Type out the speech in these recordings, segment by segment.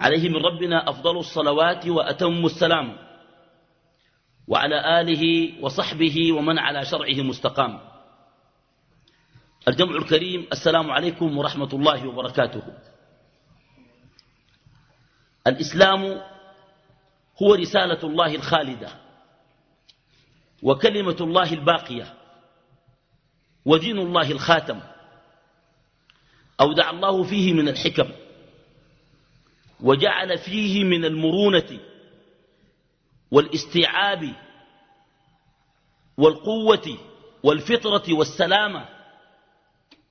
عليه من ربنا أفضل الصلوات وأتم السلام. وعلى آله وصحبه ومن على شرعه مستقام. الجمع الكريم السلام عليكم ورحمة الله وبركاته. الإسلام هو رسالة الله الخالدة وكلمة الله الباقية ودين الله الخاتم. أودع الله فيه من الحكم. وجعل فيه من المرونة والاستيعاب والقوة والفطرة والسلامة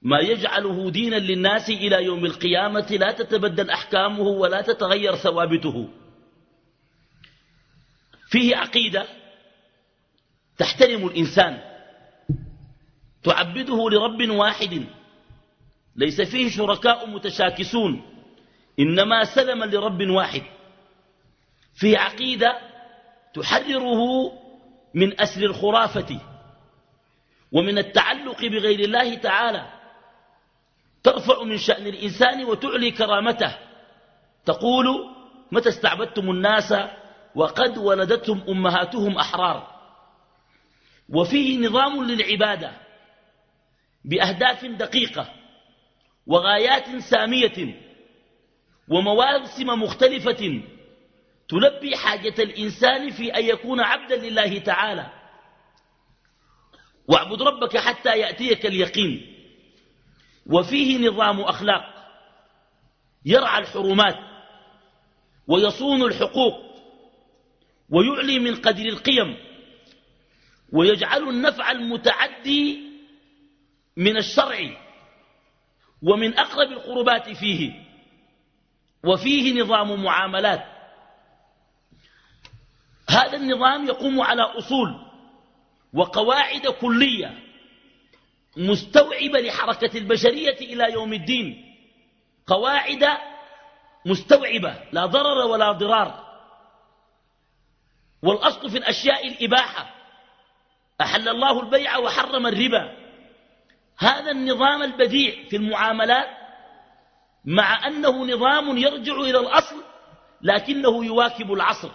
ما يجعله دينا للناس إلى يوم القيامة لا تتبدل أحكامه ولا تتغير ثوابته. فيه عقيدة تحترم الإنسان تعبده لرب واحد ليس فيه شركاء متشاكسون. إنما سلم لرب واحد. في عقيدة تحرره من أسر الخرافة ومن التعلق بغير الله تعالى ترفع من شأن الإنسان وتعلي كرامته. تقول متى استعبدتم الناس وقد ولدتهم أمهاتهم أحرار؟ وفيه نظام للعبادة بأهداف دقيقة وغايات سامية ومواسم مختلفة تلبي حاجة الإنسان في أن يكون عبدا لله تعالى. واعبد ربك حتى يأتيك اليقين. وفيه نظام أخلاق. يرعى الحرمات. ويصون الحقوق. ويعلي من قدر القيم. ويجعل النفع المتعدي من الشرع. ومن أقرب القربات فيه. وفيه نظام معاملات. هذا النظام يقوم على أصول وقواعد كلية مستوعبة لحركة البشرية إلى يوم الدين. قواعد مستوعبة لا ضرر ولا ضرار. والأصل في الأشياء الإباحة. أحل الله البيع وحرم الربا. هذا النظام البديع في المعاملات مع أنه نظام يرجع إلى الأصل لكنه يواكب العصر.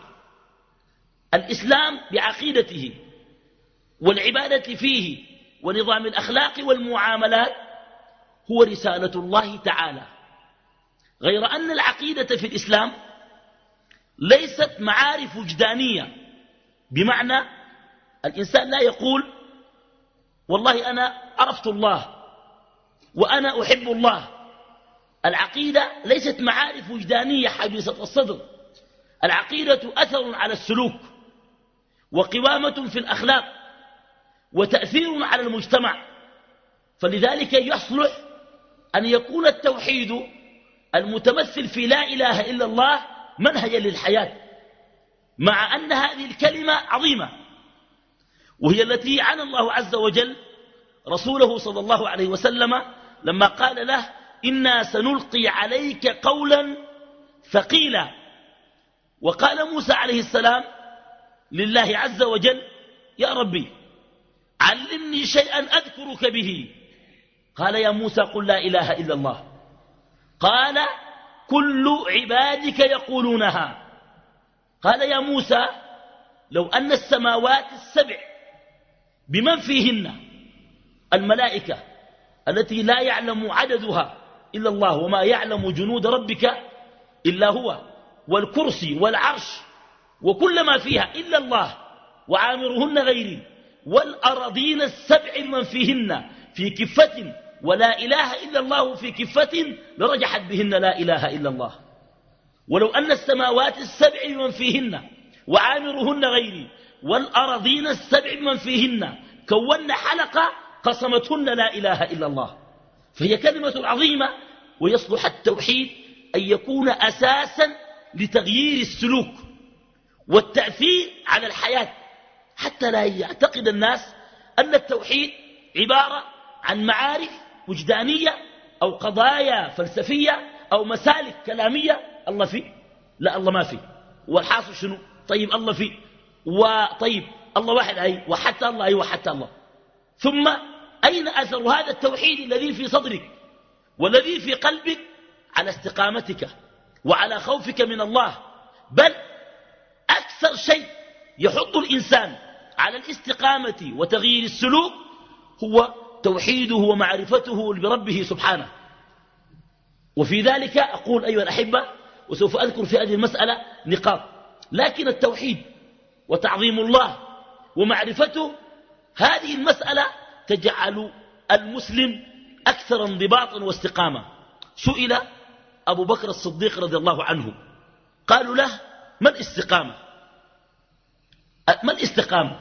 الإسلام بعقيدته والعبادة فيه ونظام الأخلاق والمعاملات هو رسالة الله تعالى. غير أن العقيدة في الإسلام ليست معارف وجدانية بمعنى الإنسان لا يقول والله أنا عرفت الله وأنا أحب الله. العقيدة ليست معارف وجدانية حبيسة الصدر. العقيدة أثر على السلوك وقوامة في الأخلاق وتأثير على المجتمع. فلذلك يصلح أن يكون التوحيد المتمثل في لا إله إلا الله منهجا للحياة مع أن هذه الكلمة عظيمة وهي التي عنى الله عز وجل رسوله صلى الله عليه وسلم لما قال له إنا سنلقي عليك قولا ثقيلا. وقال موسى عليه السلام لله عز وجل يا ربي علمني شيئا أذكرك به. قال يا موسى قل لا إله إلا الله. قال كل عبادك يقولونها. قال يا موسى لو أن السماوات السبع بمن فيهن الملائكة التي لا يعلم عددها إلا الله وما يعلم جنود ربك إلا هو والكرسي والعرش وكل ما فيها إلا الله وعامرهن غيري والأراضين السبع من فيهن في كفة ولا إله إلا الله في كفة لرجحت بهن لا إله إلا الله ولو أن السماوات السبع من فيهن وعامرهن غيري والأراضين السبع من فيهن كون حلقة قصمتهن لا إله إلا الله فهي كلمة عظيمة ويصلح التوحيد أن يكون أساسا لتغيير السلوك والتأثير على الحياة. حتى لا يعتقد الناس أن التوحيد عبارة عن معارف وجدانية أو قضايا فلسفية أو مسالك كلامية. الله فيه؟ لا الله ما فيه. والحاصل شنو؟ طيب الله فيه. وطيب الله واحد أي وحتى الله أي وحتى الله. ثم أين أثر هذا التوحيد الذي في صدرك والذي في قلبك على استقامتك وعلى خوفك من الله؟ بل أكثر شيء يحط الإنسان على الاستقامة وتغيير السلوك هو توحيده ومعرفته بربه سبحانه. وفي ذلك أقول أيها الأحبة وسوف أذكر في هذه المسألة نقاط. لكن التوحيد وتعظيم الله ومعرفته هذه المسألة تجعل المسلم أكثر انضباطا واستقامة سئل أبو بكر الصديق رضي الله عنه قالوا له ما الاستقامة ما الاستقامة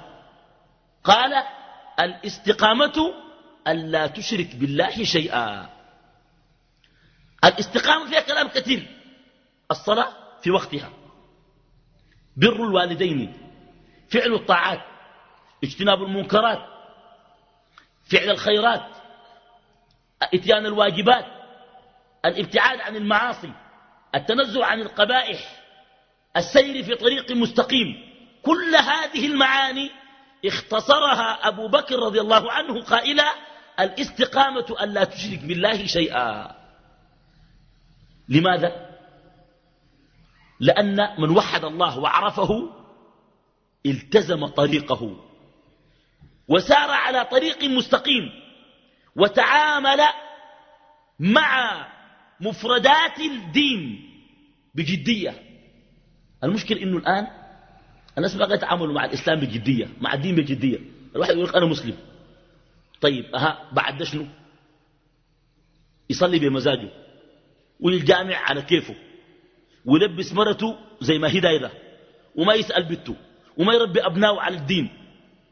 قال الاستقامة ألا تشرك بالله شيئا. الإستقامة فيها كلام كثير الصلاة في وقتها بر الوالدين فعل الطاعات اجتناب المنكرات فعل الخيرات إتيان الواجبات الابتعاد عن المعاصي التنزه عن القبائح السير في طريق مستقيم كل هذه المعاني اختصرها أبو بكر رضي الله عنه قائلا الاستقامة أن لا تشرك بالله شيئا لماذا؟ لأن من وحد الله وعرفه التزم طريقه وسار على طريق مستقيم وتعامل مع مفردات الدين بجدية. المشكل إنه الآن الناس بقى يتعاملوا مع الإسلام بجدية مع الدين بجدية. الواحد يقول أنا مسلم. طيب أها بعد شنو؟ يصلي بمزاجه ويجامع على كيفه ويلبس مرته زي ما هي دايرة وما يسأل بنته وما يربي أبنائه على الدين.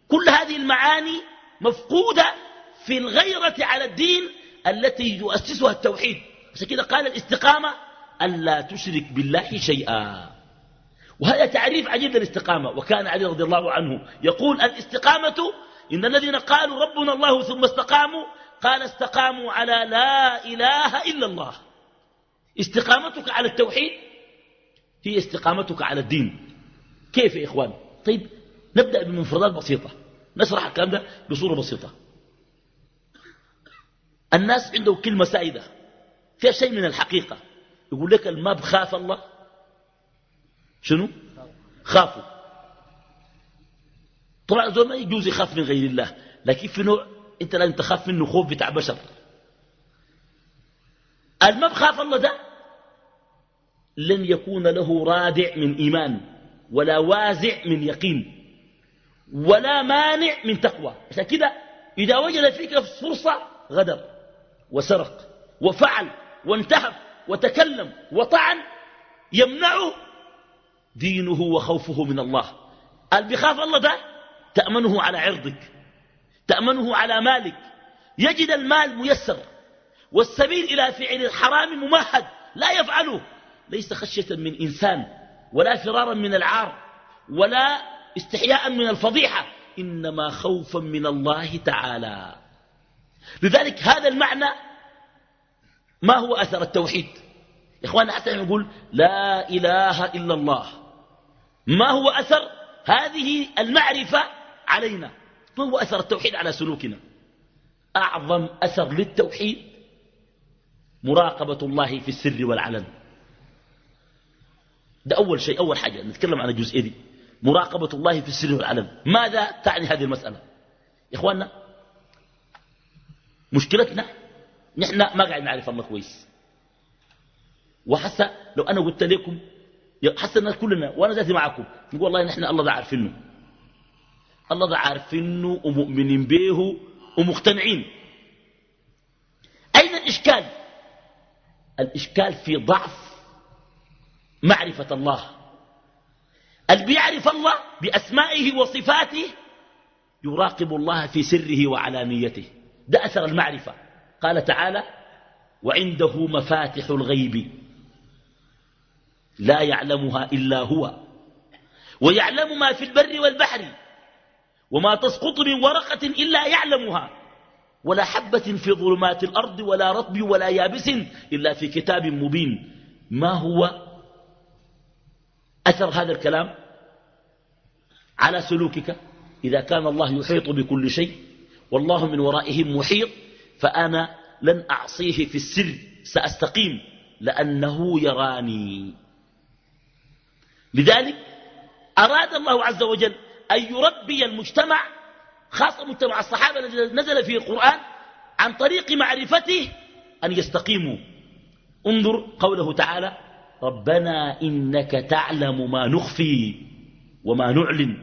كل هذه المعاني مفقودة في الغيرة على الدين التي يؤسسها التوحيد. بس كده قال الاستقامة ألا تشرك بالله شيئا. وهذا تعريف عجيب للاستقامة. وكان علي رضي الله عنه يقول الاستقامة إن الذين قالوا ربنا الله ثم استقاموا قال استقاموا على لا إله إلا الله. استقامتك على التوحيد هي استقامتك على الدين. كيف يا إخوان؟ طيب نبدأ بمفردات بسيطة. نشرح الكلام ده بصورة بسيطة. الناس عنده كلمة سائدة فيها شيء من الحقيقة. يقول لك ما بخاف الله. شنو؟ خافوا. طبعا زول ما يجوز يخاف من غير الله لكن في نوع أنت لازم تخاف منه خوف بتاع بشر. ما بخاف الله ده لن يكون له رادع من إيمان ولا وازع من يقين. ولا مانع من تقوى. عشان كده إذا وجد فيك فرصة غدر وسرق وفعل وانتهب وتكلم وطعن يمنعه دينه وخوفه من الله. قال بخاف الله ده تأمنه على عرضك تأمنه على مالك. يجد المال ميسر والسبيل إلى فعل الحرام ممهد لا يفعله. ليس خشية من إنسان ولا فرارا من العار ولا استحياء من الفضيحة. إنما خوفا من الله تعالى. لذلك هذا المعنى ما هو أثر التوحيد؟ يا إخوانا حتى نقول لا إله إلا الله. ما هو أثر هذه المعرفة علينا؟ ما هو أثر التوحيد على سلوكنا؟ أعظم أثر للتوحيد مراقبة الله في السر والعلن. ده أول شيء أول حاجة. نتكلم عن الجزئية دي. مراقبة الله في السر والعلن ماذا تعني هذه المسألة؟ يا إخواننا مشكلتنا نحن ما قاعد نعرف الله كويس. وحتى لو أنا قلت لكم حتى الناس كلنا وأنا ذاتي معكم نقول والله نحن الله ده عارفينه. الله ده عارفينه ومؤمنين به ومقتنعين. أين الإشكال؟ الإشكال في ضعف معرفة الله. اللي بيعرف الله بأسمائه وصفاته يراقب الله في سره وعلانيته. ده أثر المعرفة. قال تعالى وعنده مفاتح الغيب لا يعلمها إلا هو ويعلم ما في البر والبحر وما تسقط من ورقة إلا يعلمها ولا حبة في ظلمات الأرض ولا رطب ولا يابس إلا في كتاب مبين. ما هو أثر هذا الكلام على سلوكك؟ إذا كان الله يحيط بكل شيء والله من ورائهم محيط فأنا لن أعصيه في السر. سأستقيم لأنه يراني. لذلك أراد الله عز وجل أن يربي المجتمع خاصة مجتمع الصحابة الذي نزل فيه القرآن عن طريق معرفته أن يستقيموا. انظر قوله تعالى ربنا إنك تعلم ما نخفي وما نعلن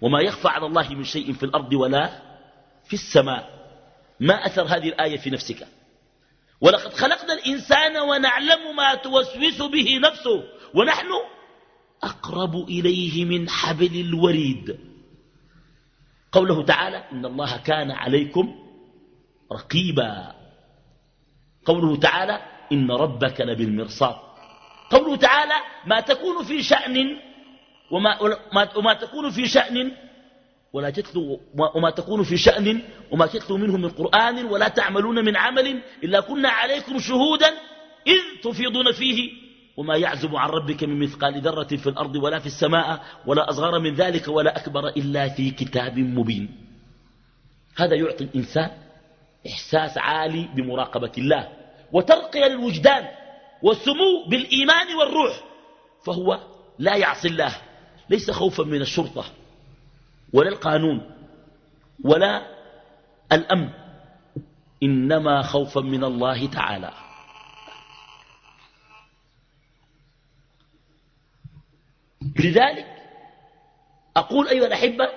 وما يخفى على الله من شيء في الأرض ولا في السماء. ما أثر هذه الآية في نفسك؟ ولقد خلقنا الإنسان ونعلم ما توسوس به نفسه ونحن أقرب إليه من حبل الوريد. قوله تعالى إن الله كان عليكم رقيبا. قوله تعالى إن ربك لبالمرصاد. قوله تعالى ما تكون في شأن وما, وما تكون في شأن ولا تتلو وما تكون في شأن وما تتلو منه من قرآن ولا تعملون من عمل إلا كنا عليكم شهودا إذ تفيضون فيه وما يعزب عن ربك من مثقال ذرة في الأرض ولا في السماء ولا أصغر من ذلك ولا أكبر إلا في كتاب مبين. هذا يعطي الإنسان إحساس عالي بمراقبة الله وترقية للوجدان. والسمو بالإيمان والروح فهو لا يعصي الله ليس خوفا من الشرطة ولا القانون ولا الأمن إنما خوفا من الله تعالى. لذلك أقول أيها الأحبة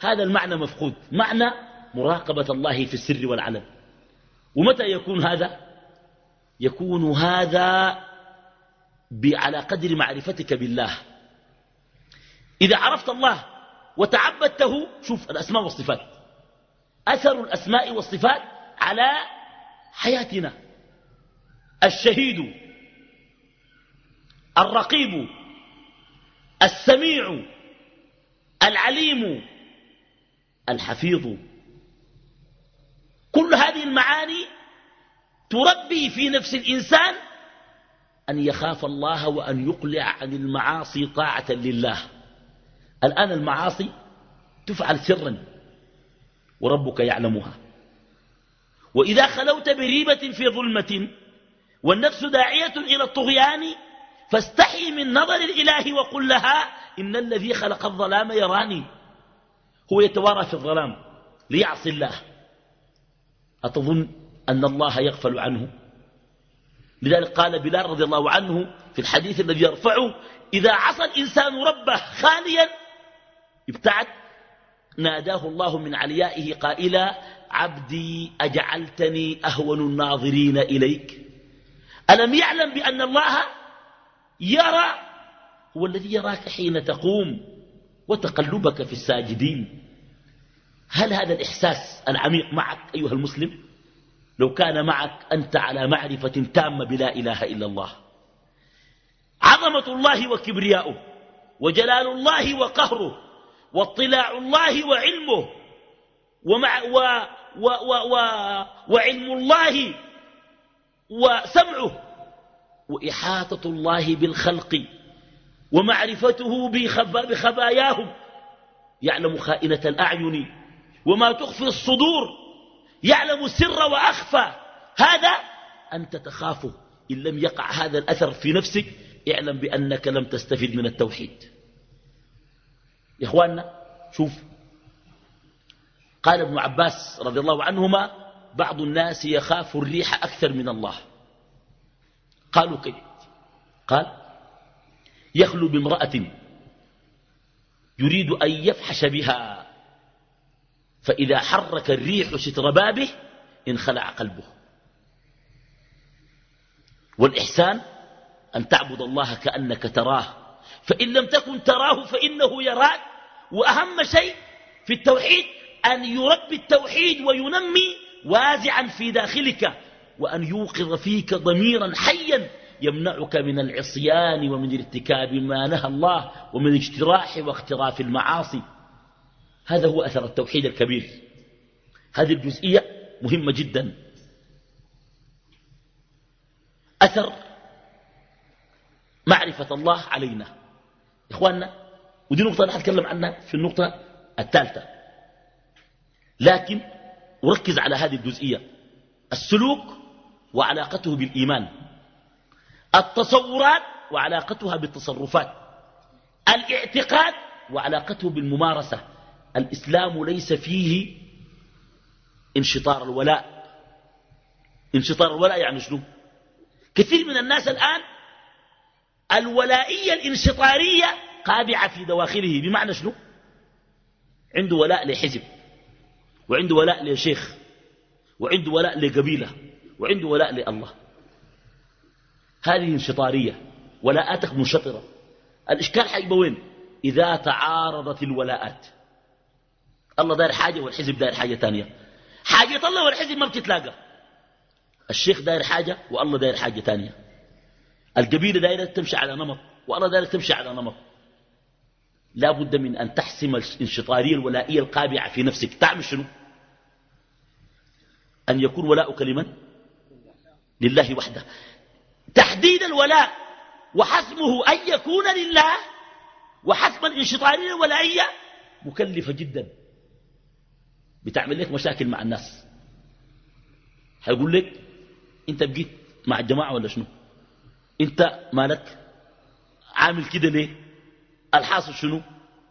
هذا المعنى مفقود معنى مراقبة الله في السر والعلن. ومتى يكون هذا؟ يكون هذا على قدر معرفتك بالله. إذا عرفت الله وتعبدته شوف الأسماء والصفات. أثر الأسماء والصفات على حياتنا. الشهيد الرقيب السميع العليم الحفيظ. كل هذه المعاني تربي في نفس الإنسان أن يخاف الله وأن يقلع عن المعاصي طاعة لله. الآن المعاصي تفعل سرا وربك يعلمها. وإذا خلوت بريبة في ظلمة والنفس داعية إلى الطغيان فاستحي من نظر الإله وقل لها إن الذي خلق الظلام يراني. هو يتوارى في الظلام ليعصي الله. أتظن أن الله يغفل عنه. لذلك قال بلال رضي الله عنه في الحديث الذي يرفعه إذا عصى الإنسان ربه خاليا ابتعد. ناداه الله من عليائه قائلا عبدي أجعلتني أهون الناظرين إليك. ألم يعلم بأن الله يرى؟ هو الذي يراك حين تقوم وتقلبك في الساجدين. هل هذا الإحساس العميق معك أيها المسلم؟ لو كان معك أنت على معرفة تامة بلا إله إلا الله. عظمة الله وكبرياؤه وجلال الله وقهره واطلاع الله وعلمه ومع و و و و وعلم الله وسمعه وإحاطة الله بالخلق ومعرفته بخباياهم. يعلم خائنة الأعين وما تخفي الصدور. يعلم السر وأخفى. هذا أنت تخافه إن لم يقع هذا الأثر في نفسك اعلم بأنك لم تستفد من التوحيد. يا إخواننا شوف قال ابن عباس رضي الله عنهما بعض الناس يخاف الريح أكثر من الله. قالوا كيف؟ قال يخلو بامرأة يريد أن يفحش بها. فإذا حرك الريح ستر بابه انخلع قلبه. والإحسان أن تعبد الله كأنك تراه. فإن لم تكن تراه فإنه يراك. وأهم شيء في التوحيد أن يربي التوحيد وينمي وازعا في داخلك وأن يوقظ فيك ضميرا حيا يمنعك من العصيان ومن ارتكاب ما نهى الله ومن اجتراح واقتراف المعاصي. هذا هو أثر التوحيد الكبير. هذه الجزئية مهمة جدا. أثر معرفة الله علينا. إخواننا ودي نقطة أنا أتكلم عنها في النقطة الثالثة. لكن أركز على هذه الجزئية. السلوك وعلاقته بالإيمان. التصورات وعلاقتها بالتصرفات. الاعتقاد وعلاقته بالممارسة. الإسلام ليس فيه انشطار الولاء. انشطار الولاء يعني شنو؟ كثير من الناس الآن الولائية الانشطارية قابعة في دواخله. بمعنى شنو؟ عنده ولاء لحزب وعنده ولاء لشيخ وعنده ولاء لقبيلة وعنده ولاء لله. هذه انشطارية ولاءاتك منشطرة. الإشكال حيبقى وين؟ إذا تعارضت الولاءات. الله داير حاجة والحزب داير حاجة تانية. حاجة الله والحزب ما بتتلاقى. الشيخ داير حاجة والله داير حاجة تانية. القبيلة دايرة تمشي على نمط والله داير تمشي على نمط. لا بد من أن تحسم الانشطارية الولائية القابعة في نفسك. تعمل شنو؟ أن يكون ولاؤك لمن؟ لله وحده. تحديد الولاء وحسمه أن يكون لله وحسم الانشطارية الولائية مكلفة جدا. بتعمل لك مشاكل مع الناس. هيقول لك أنت بقيت مع الجماعة ولا شنو؟ أنت مالك؟ عامل كده ليه؟ الحاصل شنو؟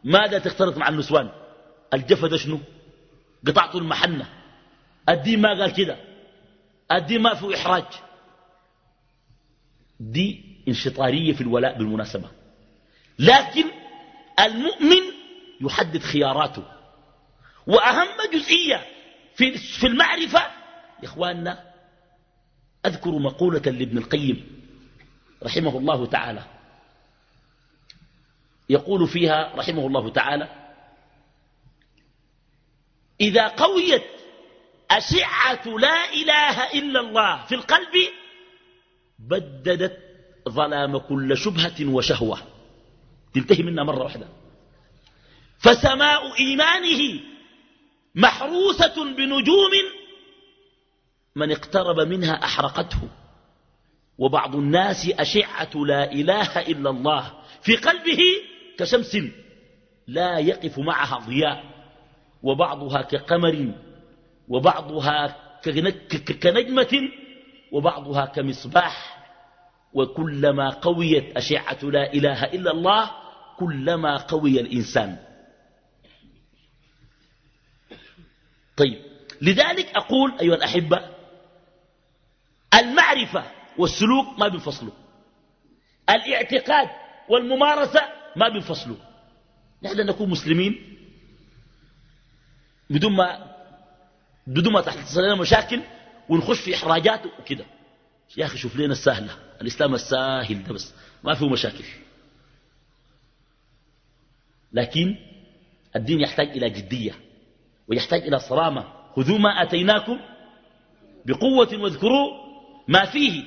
ماذا تختلط مع النسوان؟ الجفة ده شنو؟ قطعت المحنة. الدين ما قال كده. الدين ما فيه إحراج. دي انشطارية في الولاء بالمناسبة. لكن المؤمن يحدد خياراته. وأهم جزئية في المعرفة يا إخواننا أذكر مقولة لابن القيم رحمه الله تعالى. يقول فيها رحمه الله تعالى إذا قويت أشعة لا إله إلا الله في القلب بددت ظلام كل شبهة وشهوة. تنتهي منها مرة واحدة. فسماء إيمانه محروسة بنجوم من اقترب منها أحرقته. وبعض الناس أشعة لا إله إلا الله في قلبه كشمس لا يقف معها ضياء. وبعضها كقمر وبعضها كنجمة وبعضها كمصباح. وكلما قويت أشعة لا إله إلا الله كلما قوي الإنسان. طيب. لذلك أقول أيها الأحبة المعرفة والسلوك ما بينفصلوا. الاعتقاد والممارسة ما بينفصلوا. نحن نكون مسلمين بدون ما بدون ما تحصل لنا مشاكل ونخش في إحراجات وكده. يا أخي شوف لنا السهلة. الإسلام الساهل ده بس. ما فيه مشاكل. لكن الدين يحتاج إلى جدية. ويحتاج إلى صرامة. خذوا ما أتيناكم بقوة واذكروا ما فيه.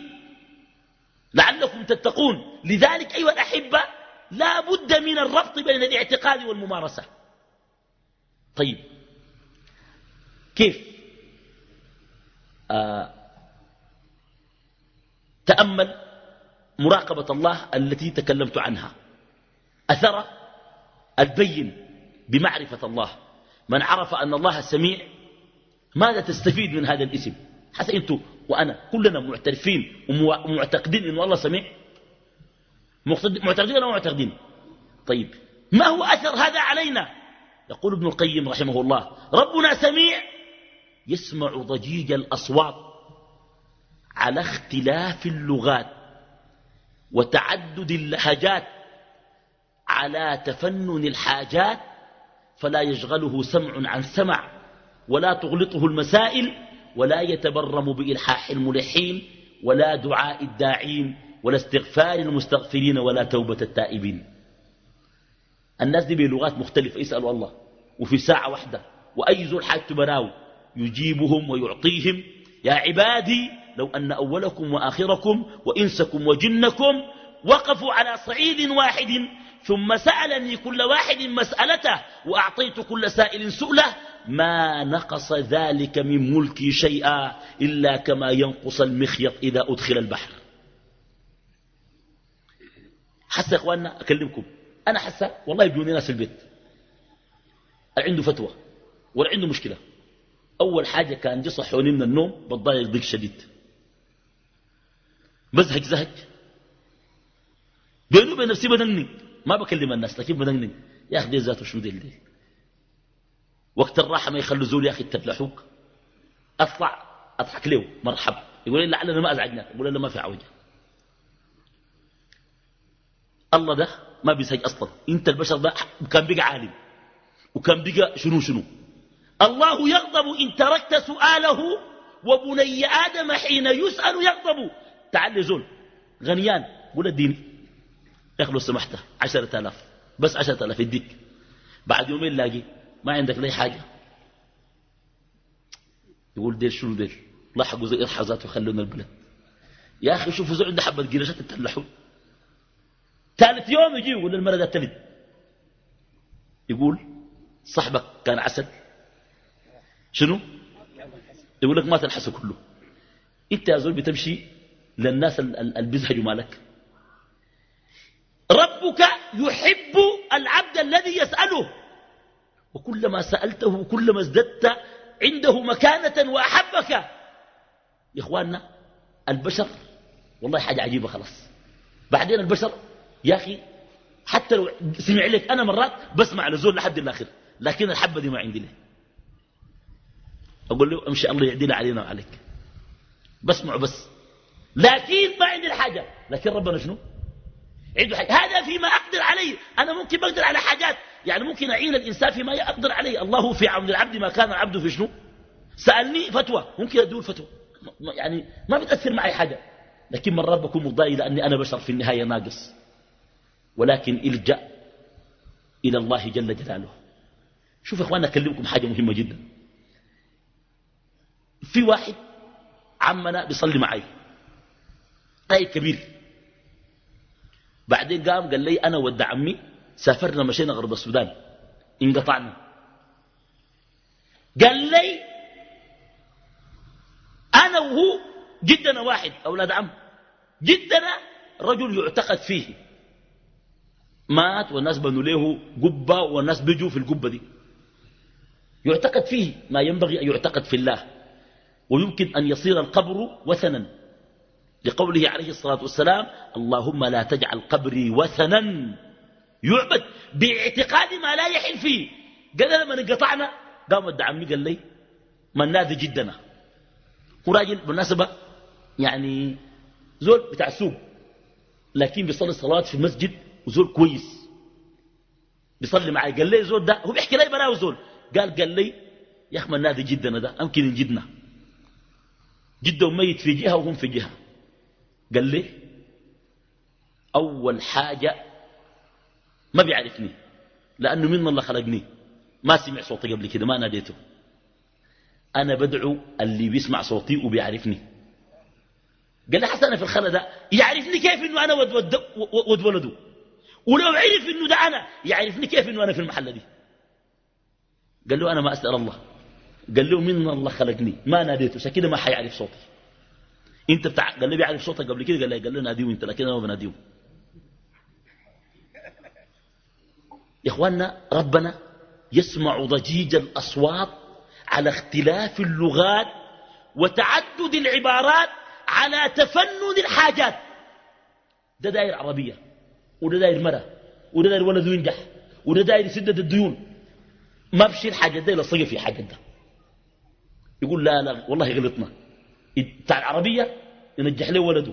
لعلكم تتقون. لذلك أيها الأحبة لا بد من الربط بين الاعتقاد والممارسة. طيب. كيف؟ آه تأمل مراقبة الله التي تكلمت عنها. أثر البين بمعرفة الله. من عرف أن الله سميع ماذا تستفيد من هذا الاسم؟ حتى أنتم وأنا كلنا معترفين ومعتقدين أن الله سميع. معتقدين ولا معتقدين؟ طيب ما هو أثر هذا علينا؟ يقول ابن القيم رحمه الله ربنا سميع يسمع ضجيج الأصوات على اختلاف اللغات وتعدد اللهجات على تفنن الحاجات فلا يشغله سمع عن سمع ولا تغلطه المسائل ولا يتبرم بإلحاح الملحين ولا دعاء الداعين ولا استغفار المستغفرين ولا توبة التائبين. الناس دي بلغات مختلفة يسألوا الله. وفي ساعة واحدة وأي زول حاجة براو يجيبهم ويعطيهم. يا عبادي لو أن أولكم وآخركم وإنسكم وجنكم وقفوا على صعيد واحد ثم سألني كل واحد مسألته وأعطيت كل سائل سؤله ما نقص ذلك من ملكي شيئا إلا كما ينقص المخيط إذا أدخل البحر. حس يا إخواننا؟ أكلمكم. أنا حس والله يبنوني ناس في البيت. عنده فتوى ولا عنده مشكلة. أول حاجة كان جي صحوني من النوم بتضايق ضيق شديد. بزهق زهق. بينه وبين نفسي بدني. ما بكلم الناس لكن بدني يا أخي دي ذاته شو دي, وقت الراحة ما يخلوا زول يا أخي تبلحوك أطلع أضحك له مرحب يقول لي لعلنا ما أزعجناك يقول لي ما في عوجة. الله ده ما بيسهج أصلا. إنت البشر ده كان بقى عالم. وكان بقى شنو شنو. الله يغضب إن تركت سؤاله وبني آدم حين يسأل يغضب. تعال زول غنيان. قول اديني. يا لو سمحت عشرة آلاف. بس عشرة آلاف يديك. بعد يومين لاقي ما عندك لي حاجة. يقول ديل شنو ديل لاحقوا زي إرحازات وخلونا البلد. يا أخي شوفوا زول عنده حبة قرشات تتلحوا. ثالث يوم يجي يقول المرة ده تلد يقول صاحبك كان عسل. شنو؟ يقول لك ما تنحسه كله. أنت يا زول بتمشي للناس اللي بيزهجوا مالك. ربك يحب العبد الذي يسأله. وكلما سألته كلما ازددت عنده مكانة وأحبك. يا إخواننا البشر والله حاجة عجيبة خلاص. بعدين البشر يا أخي حتى لو سمع لك أنا مرات بسمع لزول لحد الآخر لكن الحبة دي ما عندي له أقول له أمشي الله يعدينا علينا وعليك. بسمع بس. لكن ما عندي الحاجة. لكن ربنا شنو؟ عنده حاجة. هذا فيما أقدر عليه. أنا ممكن بقدر على حاجات. يعني ممكن أعين الإنسان فيما يقدر عليه. الله في عون العبد ما كان العبد في شنو؟ سألني فتوى. ممكن أدول فتوى. يعني ما بتأثر معي حاجة. لكن مرات بكون مضايق لأني أنا بشر في النهاية ناقص. ولكن إلجأ إلى الله جل جلاله. شوف يا اخوانا أكلمكم حاجة مهمة جدا. في واحد عمنا بيصلي معي. طيب كبير. بعدين قام قال لي أنا ود عمي سافرنا مشينا غرب السودان انقطعنا. قال لي أنا وهو جدنا واحد أولاد عم جدنا رجل يعتقد فيه. مات والناس بنوا له قبة والناس بيجوا في القبة دي. يعتقد فيه ما ينبغي أن يعتقد في الله. ويمكن أن يصير القبر وثنا. لقوله عليه الصلاة والسلام اللهم لا تجعل قبري وثنا يعبد باعتقاد ما لا يحل فيه. قال لما انقطعنا قام ودع عمي قال لي من نادي جدنا. هو راجل بالمناسبة يعني زول بتاع سوق لكن بيصلي الصلاة في المسجد وزول كويس. بيصلي معي. قال لي زول ده هو بيحكي لي براوي زول قال قال لي يا أخي من نادي جدنا ده أمكن نجدنا جدة ميت في جهة وهم في جهة. قال لي أول حاجة ما بيعرفني لأنه من الله خلقني. ما سمع صوتي قبل كده ما ناديته. أنا بدعو اللي بيسمع صوتي وبيعرفني. قال لي حسنا في الخلا ده يعرفني كيف إنه أنا ود, ولده. ولو عرف إنه ده أنا يعرفني كيف إنه أنا في المحل دي. قال له أنا ما أسأل الله. قال له من الله خلقني. ما ناديته. عشان كده ما حيعرف صوتي. انت بتاع قال لي بيعرف صوتك قبل كده قال لي قال له ناديه انت لكن أنا ما بناديه يا إخواننا ربنا يسمع ضجيج الأصوات على اختلاف اللغات وتعدد العبارات على تفنن الحاجات. ده داير عربية وده داير مرة وده داير ولد ينجح وده داير سدد الديون. ما بشيل حاجة دي لصقي في حاجة ده. يقول لا لا والله غلطنا. بتاع العربية ينجح له ولده.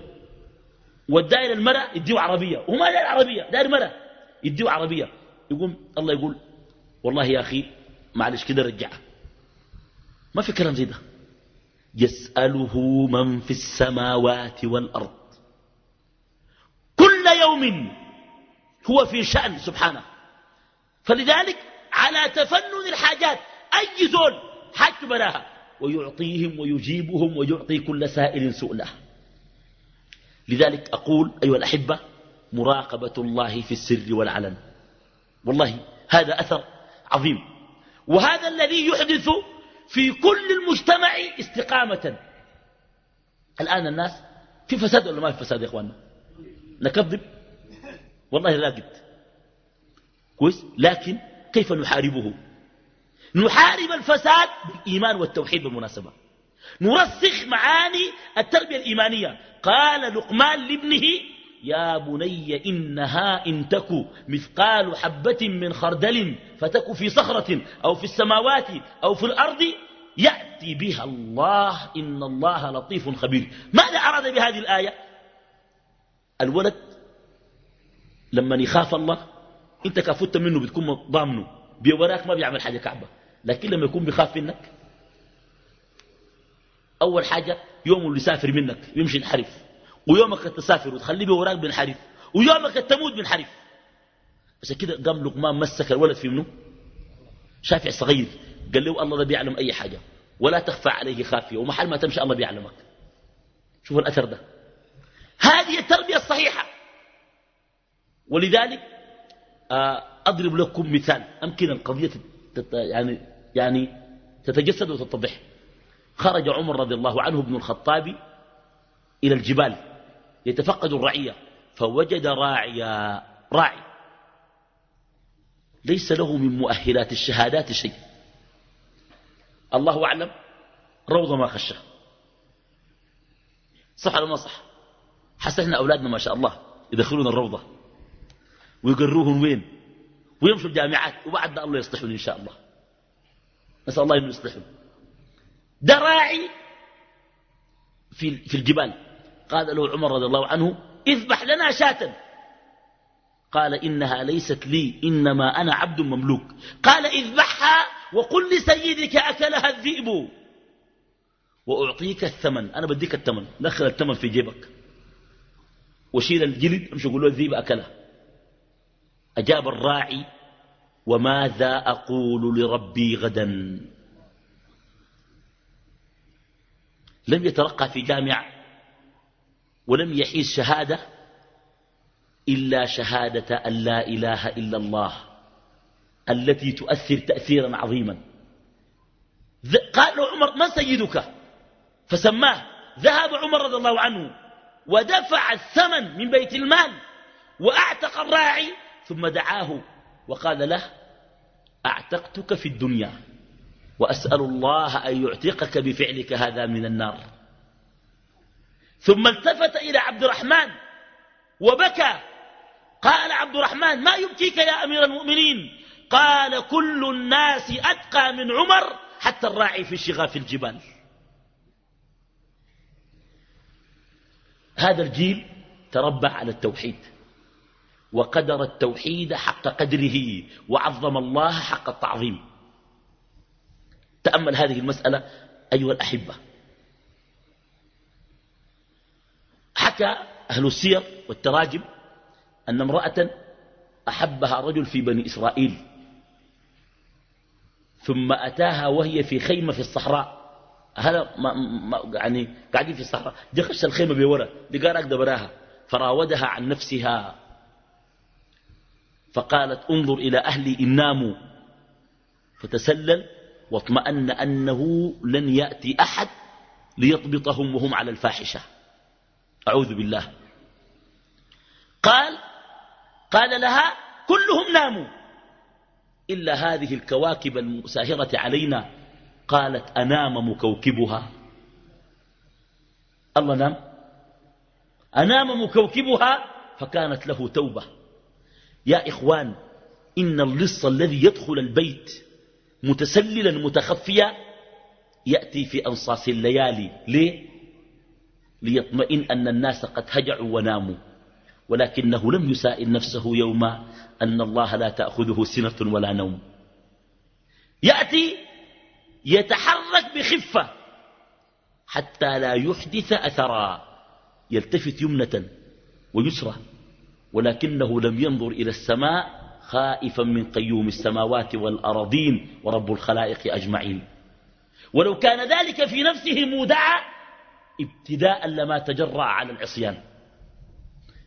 والدائر المرأة يديه عربية. وما داير عربية داير مرأة يديه عربية. يقول الله يقول والله يا أخي معلش كده رجعها. ما في كلام زي ده. يسأله من في السماوات والأرض. كل يوم هو في شأن سبحانه. فلذلك على تفنن الحاجات أي زول حاجته براها ويعطيهم ويجيبهم ويعطي كل سائل سؤله. لذلك أقول أيها الأحبة مراقبة الله في السر والعلن. والله هذا أثر عظيم. وهذا الذي يحدث في كل المجتمع استقامة. الآن الناس في فساد ولا ما في فساد يا إخواننا؟ نكذب؟ والله لا قد. كويس؟ لكن كيف نحاربه؟ نحارب الفساد بالإيمان والتوحيد بالمناسبة. نرسخ معاني التربية الإيمانية. قال لقمان لابنه يا بني إنها إن تك مثقال حبة من خردل فتك في صخرة أو في السماوات أو في الأرض يأتي بها الله إن الله لطيف خبير. ماذا أراد بهذه الآية؟ الولد لما يخاف الله أنت كافت منه بتكون ضامنه بوراك ما بيعمل حاجة كعبة. لكن لما يكون بيخاف منك أول حاجة يوم اللي يسافر منك يمشي ينحرف ويومك تسافر وتخليه بوراك بينحرف ويومك تموت بينحرف بس كده قام لقمان مسك الولد في منه شافع صغير. قال له الله ده بيعلم أي حاجة ولا تخفى عليه خافية ومحل ما تمشي الله بيعلمك. شوف الأثر ده. هذه التربية الصحيحة. ولذلك آه، أضرب لكم مثال. أمكن القضية يعني, يعني تتجسد وتتضح. خرج عمر رضي الله عنه ابن الخطاب إلى الجبال يتفقد الرعية فوجد راعيا راعي. ليس له من مؤهلات الشهادات شيء. الله أعلم روضة ما خشه. صح ولا ما صح؟ حسنا أولادنا ما شاء الله يدخلون الروضة. ويقروهم وين؟ ويمشوا الجامعات وبعد الله يصلحون إن شاء الله. نسأل الله أنه يصلحهم. ده راعي في, في الجبال. قال له عمر رضي الله عنه اذبح لنا شاة. قال إنها ليست لي إنما أنا عبد مملوك. قال اذبحها وقل لسيدك أكلها الذئب. وأعطيك الثمن. أنا بديك الثمن. دخل الثمن في جيبك. وشيل الجلد أمشي قول له الذئب أكلها. أجاب الراعي وماذا أقول لربي غدا؟ لم يترقى في جامع ولم يحيز شهادة إلا شهادة أن لا إله إلا الله التي تؤثر تأثيرا عظيما. قال له عمر من سيدك؟ فسماه. ذهب عمر رضي الله عنه ودفع الثمن من بيت المال وأعتق الراعي ثم دعاه وقال له أعتقتك في الدنيا وأسأل الله أن يعتقك بفعلك هذا من النار. ثم التفت إلى عبد الرحمن وبكى. قال عبد الرحمن ما يبكيك يا أمير المؤمنين؟ قال كل الناس أتقى من عمر حتى الراعي في شغاف الجبال. هذا الجيل تربى على التوحيد. وقدر التوحيد حق قدره وعظم الله حق التعظيم. تأمل هذه المسألة أيها الأحبة. حكى أهل السير والتراجم أن امرأة أحبها رجل في بني إسرائيل ثم أتاها وهي في خيمة في الصحراء. هذا ما ما يعني قاعدين في الصحراء. دي خش الخيمة بورا دي قال براها فراودها عن نفسها. فقالت انظر إلى أهلي إن ناموا. فتسلل واطمأن أنه لن يأتي أحد ليضبطهم وهم على الفاحشة. أعوذ بالله. قال قال لها كلهم ناموا. إلا هذه الكواكب المساهرة علينا. قالت أنام مكوكبها. الله نام. أنام مكوكبها فكانت له توبة. يا إخوان إن اللص الذي يدخل البيت متسللا متخفيا يأتي في أنصاص الليالي. ليه؟ ليطمئن أن الناس قد هجعوا وناموا. ولكنه لم يسائل نفسه يوما أن الله لا تأخذه سنة ولا نوم. يأتي يتحرك بخفة حتى لا يحدث أثرا يلتفت يمنة ويسرى. ولكنه لم ينظر إلى السماء خائفا من قيوم السماوات والأرضين ورب الخلائق أجمعين. ولو كان ذلك في نفسه مودعا ابتداء لما تجرأ على العصيان.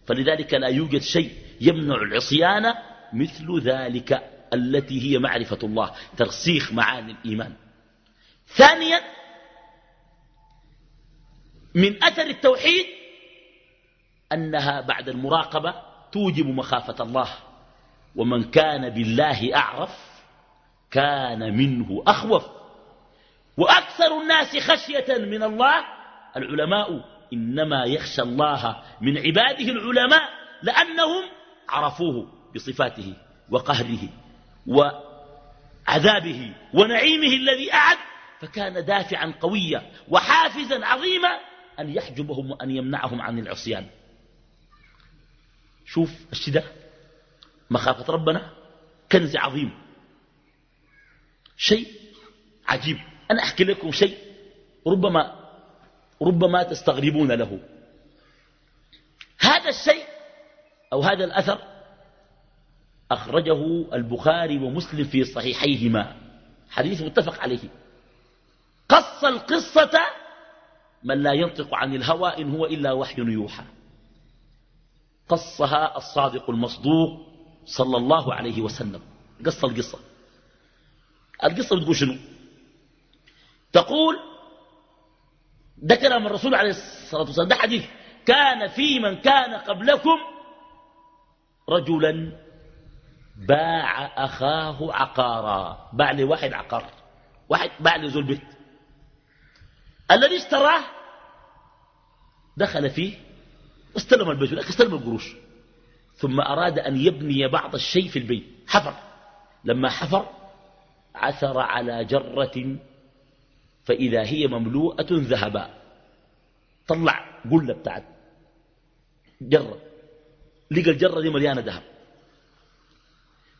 فلذلك لا يوجد شيء يمنع العصيان مثل ذلك التي هي معرفة الله ترسيخ معاني الإيمان. ثانيا من أثر التوحيد أنها بعد المراقبة توجب مخافة الله. ومن كان بالله أعرف كان منه أخوف. وأكثر الناس خشية من الله العلماء. إنما يخشى الله من عباده العلماء لأنهم عرفوه بصفاته وقهره وعذابه ونعيمه الذي أعد. فكان دافعا قويا وحافزا عظيما أن يحجبهم وأن يمنعهم عن العصيان. شوف الشدة. مخافة ربنا كنز عظيم. شيء عجيب. أنا أحكي لكم شيء ربما ربما تستغربون له. هذا الشيء أو هذا الأثر أخرجه البخاري ومسلم في صحيحيهما. حديث متفق عليه. قص القصة من لا ينطق عن الهوى إن هو إلا وحي يوحى. قصها الصادق المصدوق صلى الله عليه وسلم. قص القصة. القصة بتقول شنو؟ تقول ده كلام الرسول عليه الصلاة والسلام ده حديث. كان في من كان قبلكم رجلا باع أخاه عقارا. باع لي واحد عقار. واحد باع لي ذو البيت الذي اشتراه دخل فيه واستلم البيت ولكن استلم القروش. ثم أراد أن يبني بعض الشيء في البيت. حفر. لما حفر عثر على جرة فإذا هي مملوءة ذهبا. طلع قلة بتاعت جرة. لقى الجرة دي مليانة ذهب.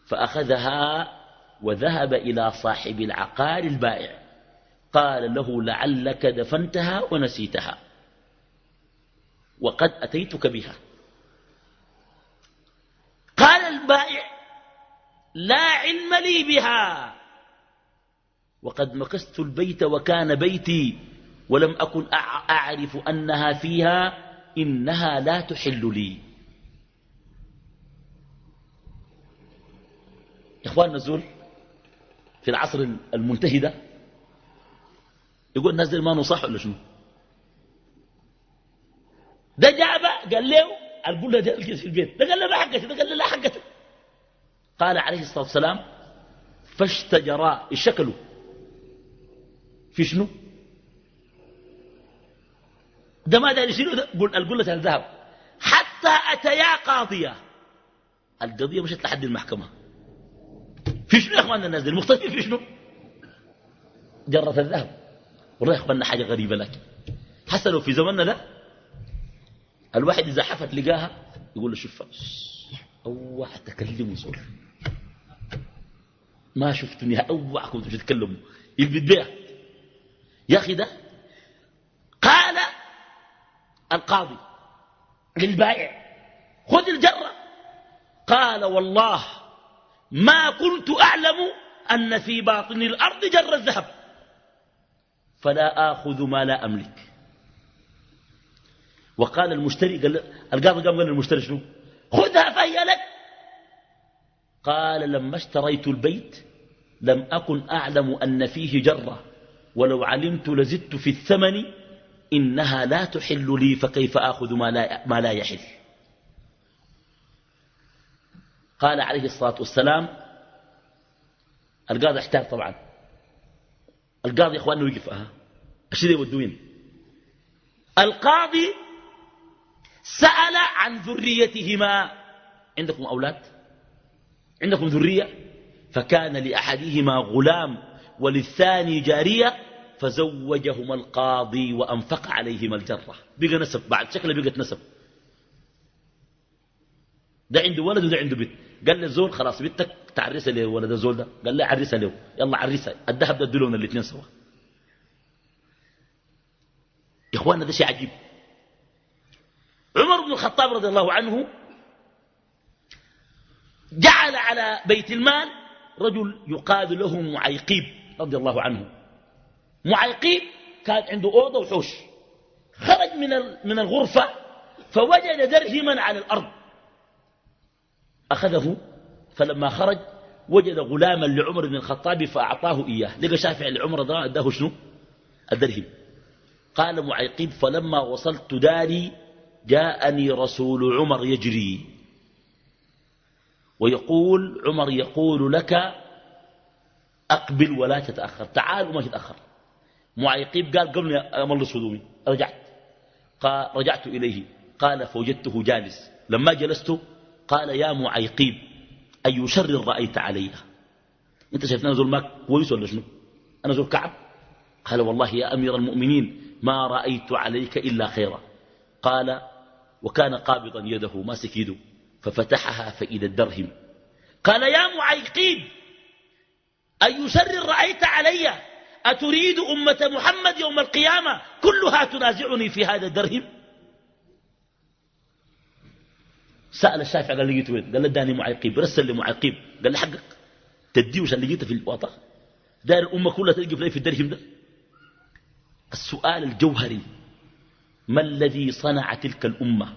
فأخذها وذهب إلى صاحب العقار البائع. قال له لعلك دفنتها ونسيتها. وقد أتيتك بها. قال البائع لا علم لي بها. وقد مكست البيت وكان بيتي ولم أكن أعرف أنها فيها إنها لا تحل لي. إخواننا الزول في العصر المنتهي ده يقول دي ما نصح ولا شنو؟ ده جابه قال له القول ده في البيت. ده قال له ما حقته ده قال له لا حقته قال عليه الصلاة والسلام فاشتجرا الشكل. في شنو؟ ده ما داري شنو القلة الذهب. حتى أتيا قاضية. القضية مشت لحد المحكمة. في شنو يا اخواننا الناس دي؟ المختلفين في شنو؟ جرة الذهب. والله يا اخواننا حاجة غريبة لكن لو في زماننا ده؟ الواحد إذا حفت لقاها يقول له شوف اوعى تكلموا زول ما شفتني اوعى كنتوا تتكلموا يلبت بيها يا أخي ده قال القاضي للبائع خذ الجرة. قال والله ما كنت أعلم أن في باطن الأرض جر الذهب فلا آخذ ما لا أملك. وقال المشتري قال القاضي قام قال للمشتري شنو؟ خذها فهي لك. قال لما اشتريت البيت لم أكن أعلم أن فيه جرة ولو علمت لزدت في الثمن إنها لا تحل لي فكيف آخذ ما لا, ما لا يحل؟ قال عليه الصلاة والسلام القاضي احتار طبعا. القاضي يا اخواننا وقف آه الشيء القاضي سأل عن ذريتهما. عندكم أولاد؟ عندكم ذرية؟ فكان لأحدهما غلام وللثاني جارية فزوجهما القاضي وأنفق عليهما الجرة. بقى نسب بعد شكله بقت نسب. ده عنده ولد وده عنده بنت. قال للزول خلاص بنتك تعرسها له ولد الزول ده. قال له عرسها له. يلا عرسها. الذهب ده ادلون الاثنين سوا. إخواننا ده شيء عجيب. عمر بن الخطاب رضي الله عنه جعل على بيت المال رجل يقال له معيقيب رضي الله عنه. معيقيب كان عنده أوضة وحوش. خرج من من الغرفة فوجد درهما على الأرض. أخذه فلما خرج وجد غلاما لعمر بن الخطاب فأعطاه إياه. لقى شافع لعمر ده أداه شنو؟ الدرهم. قال معيقيب فلما وصلت داري جاءني رسول عمر يجري. ويقول عمر يقول لك أقبل ولا تتأخر. تعال وما تتأخر. معيقيب قال قبل أملص هدومي. رجعت. قال رجعت إليه. قال فوجدته جالس. لما جلست قال يا معيقيب أي شر رأيت علي أنت شايفنا زول ماك كويس ولا شنو؟ أنا زول كعب؟ قال والله يا أمير المؤمنين ما رأيت عليك إلا خيرا. قال وكان قابضا يده ماسك يده ففتحها فإذا الدرهم. قال يا معيقيب أي شر رأيت علي؟ أتريد أمة محمد يوم القيامة؟ كلها تنازعني في هذا الدرهم. سأل الشافعي قال لقيته وين؟ قال له داني معيقيب رسل لمعيقيب قال له حقك. تديه عشان لقيته في الوطا دار الأمة كلها تلقي في الدرهم ده. السؤال الجوهري ما الذي صنع تلك الأمة؟